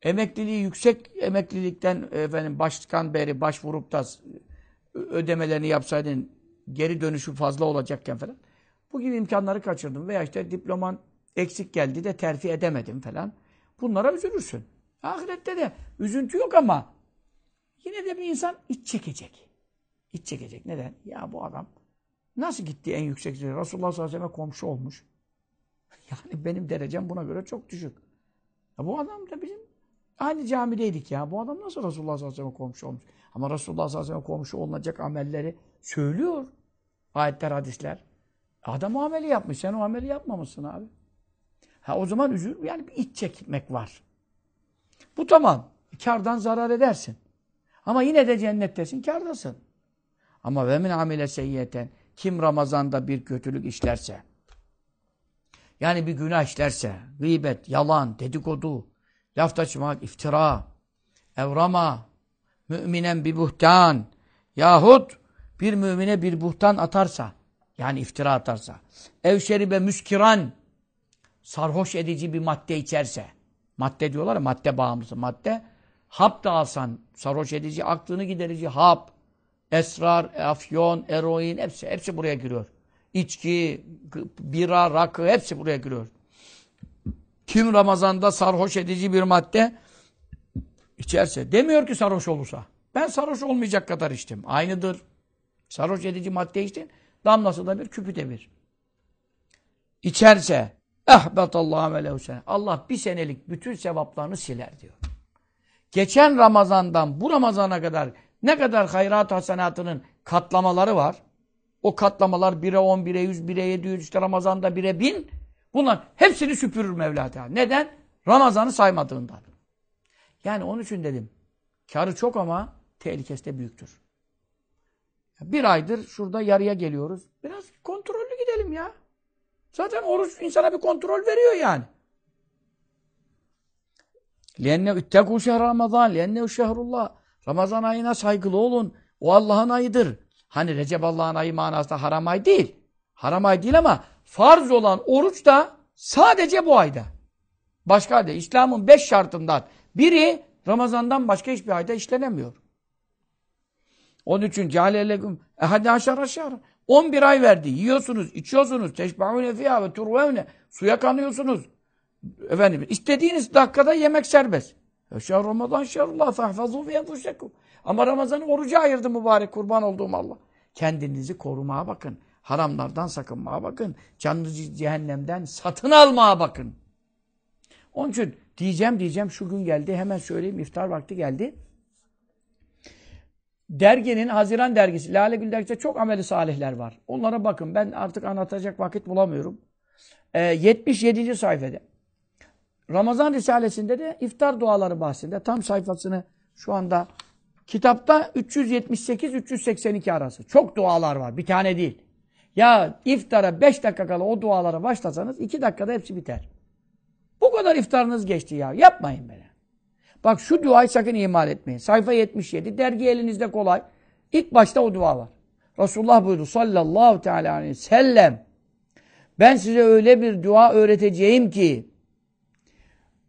Speaker 2: emekliliği yüksek emeklilikten efendim başkan beri başvurup da ödemelerini yapsaydın geri dönüşü fazla olacakken falan. Bu gibi imkanları kaçırdım. Veya işte diploman eksik geldi de terfi edemedim falan. Bunlara üzülürsün. Ahirette de üzüntü yok ama yine de bir insan iç çekecek. İç çekecek. Neden? Ya bu adam nasıl gitti en yüksek? Resulullah sallallahu aleyhi ve sellem komşu olmuş. Yani benim derecem buna göre çok düşük. Ya bu adam da bizim aynı camideydik ya. Bu adam nasıl Resulullah sallallahu aleyhi ve sellem komşu olmuş? Ama Resulullah sallallahu aleyhi ve sellem komşu olunacak amelleri söylüyor. Ayetler, hadisler. Adam o ameli yapmış. Sen o ameli yapmamışsın abi. Ha o zaman üzül, yani bir iç çekmek var. Bu tamam. Kardan zarar edersin. Ama yine de cennettesin, kardasın. Ama ve min amile seyyiyeten kim Ramazan'da bir kötülük işlerse yani bir günah işlerse gıybet, yalan, dedikodu, laf taşımak, iftira, evrama, müminen bir buhtan yahut bir mümine bir buhtan atarsa yani iftira atarsa ev şeribe müskiran sarhoş edici bir madde içerse madde diyorlar ya madde bağımlısı madde hap da alsan sarhoş edici aklını giderici hap esrar, afyon, eroin hepsi hepsi buraya giriyor. İçki, bira, rakı hepsi buraya giriyor. Kim Ramazan'da sarhoş edici bir madde içerse demiyor ki sarhoş olursa. Ben sarhoş olmayacak kadar içtim. Aynıdır. Sarhoş edici madde içtin. Damlası da bir, küpü de bir. İçerse ehbetallahu amelehu sene. Allah bir senelik bütün sevaplarını siler diyor. Geçen Ramazan'dan bu Ramazan'a kadar ne kadar hayrat hasenatının katlamaları var. O katlamalar 1'e 10, 1'e 100, 1'e 700, işte Ramazan'da 1'e 1000. Bunlar hepsini süpürür Mevla Teala. Neden? Ramazan'ı saymadığından. Yani onun için dedim. Karı çok ama tehlikesi de büyüktür. Bir aydır şurada yarıya geliyoruz. Biraz kontrollü gidelim ya. Zaten oruç insana bir kontrol veriyor yani. لِيَنَّ اِتَّقُوا شَهْرَ رَمَضَانِ لِيَنَّهُ شَهْرُ Ramazan ayına saygılı olun. O Allah'ın ayıdır. Hani Recep Allah'ın ayı manasında haram ay değil. Haram ay değil ama farz olan oruç da sadece bu ayda. Başka ayda. İslam'ın beş şartından biri Ramazan'dan başka hiçbir ayda işlenemiyor. Onun için cealeleküm ehadi aşar aşar. 11 ay verdi. Yiyorsunuz, içiyorsunuz. Teşbahune fiyâ ve turvevne. Suya kanıyorsunuz. Efendim, istediğiniz dakikada yemek serbest. Şehr Ramazan şehrullah fehfazû fi enfushekum. Ama Ramazan'ı oruca ayırdı mübarek kurban olduğum Allah. Kendinizi korumaya bakın. Haramlardan sakınmaya bakın. Canınızı cehennemden satın almaya bakın. Onun için diyeceğim diyeceğim şu gün geldi. Hemen söyleyeyim iftar vakti geldi. Derginin, Haziran dergisi, Lale Gül dergisinde çok ameli salihler var. Onlara bakın. Ben artık anlatacak vakit bulamıyorum. Ee, 77. sayfada. Ramazan Risalesi'nde de iftar duaları bahsinde. Tam sayfasını şu anda kitapta 378-382 arası. Çok dualar var. Bir tane değil. Ya iftara 5 dakika kala o dualara başlasanız 2 dakikada hepsi biter. Bu kadar iftarınız geçti ya. Yapmayın böyle. Bak şu duayı sakın ihmal etmeyin. Sayfa 77. Dergi elinizde kolay. İlk başta o dua var. Resulullah buyurdu sallallahu teala aleyhi ve sellem. Ben size öyle bir dua öğreteceğim ki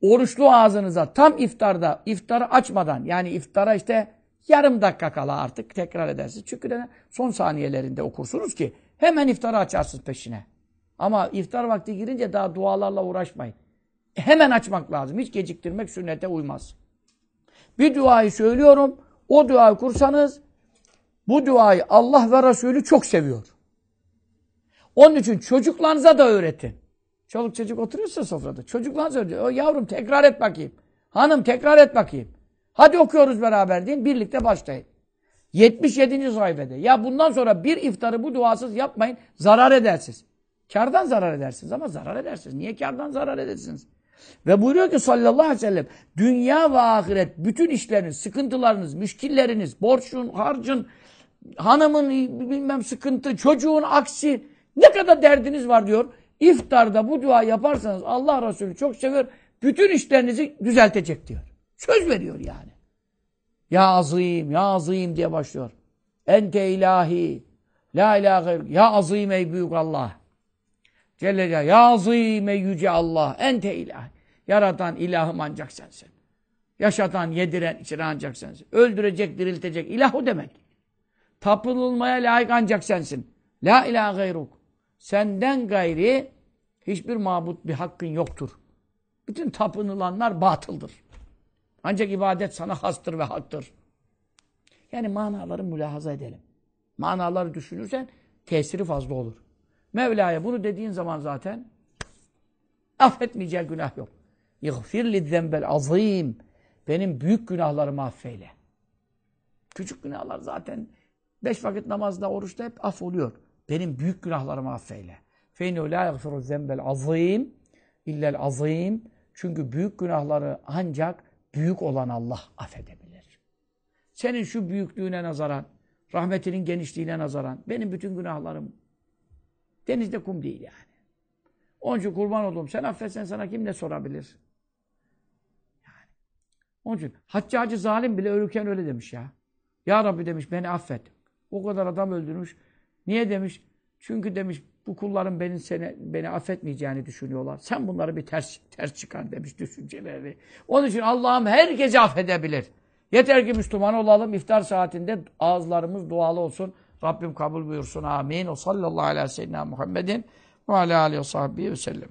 Speaker 2: oruçlu ağzınıza tam iftarda, iftarı açmadan yani iftara işte yarım dakika kala artık tekrar edersiniz. Çünkü son saniyelerinde okursunuz ki hemen iftarı açarsınız peşine. Ama iftar vakti girince daha dualarla uğraşmayın. Hemen açmak lazım. Hiç geciktirmek sünnete uymaz. Bir duayı söylüyorum. O duayı kursanız bu duayı Allah ve Resulü çok seviyor. Onun için çocuklarınıza da öğretin. Çoluk çocuk oturuyorsa sofrada. Çocuklar söylüyor. O yavrum tekrar et bakayım. Hanım tekrar et bakayım. Hadi okuyoruz beraber deyin. Birlikte başlayın. 77. sayfede. Ya bundan sonra bir iftarı bu duasız yapmayın. Zarar edersiniz. Kardan zarar edersiniz ama zarar edersiniz. Niye kardan zarar edersiniz? Ve buyuruyor ki sallallahu aleyhi ve sellem dünya ve ahiret bütün işleriniz, sıkıntılarınız, müşkilleriniz, borçun, harcın, hanımın bilmem sıkıntı, çocuğun aksi ne kadar derdiniz var diyor. İftarda bu dua yaparsanız Allah Resulü çok sever. Bütün işlerinizi düzeltecek diyor. Söz veriyor yani. Ya azim, ya azim diye başlıyor. Ente ilahi, la ilahe, ya azim ey büyük Allah. Celle Celaluhu. Ya azim ey yüce Allah. Ente ilahi. Yaratan ilahım ancak sensin. Yaşatan, yediren, içiren ancak sensin. Öldürecek, diriltecek. İlah o demek. Tapınılmaya layık ancak sensin. La ilahe gayruk. Senden gayri hiçbir mabut bir hakkın yoktur. Bütün tapınılanlar batıldır. Ancak ibadet sana hastır ve haktır. Yani manaları mülahaza edelim. Manaları düşünürsen tesiri fazla olur. Mevla'ya bunu dediğin zaman zaten affetmeyeceği günah yok. İğfir lizzembel azim. Benim büyük günahlarımı affeyle. Küçük günahlar zaten beş vakit namazda, oruçta hep af oluyor. Benim büyük günahlarımı affeyle. Feynehu la yagfiru zembel azim illel azim. Çünkü büyük günahları ancak büyük olan Allah affedebilir. Senin şu büyüklüğüne nazaran, rahmetinin genişliğine nazaran benim bütün günahlarım denizde kum değil yani. Onun için kurban oldum. Sen affetsen sana kim ne sorabilir? Yani. Onun için Haccacı zalim bile ölürken öyle demiş ya. Ya Rabbi demiş beni affet. O kadar adam öldürmüş. Niye demiş? Çünkü demiş bu kulların beni seni, beni affetmeyeceğini düşünüyorlar. Sen bunları bir ters ters çıkar demiş düşünceleri. Onun için Allah'ım herkesi affedebilir. Yeter ki Müslüman olalım. iftar saatinde ağızlarımız dualı olsun. Rabbim kabul buyursun. Amin. O sallallahu aleyhi ve sellem Muhammedin ve aleyhi ve sahbihi ve sellem.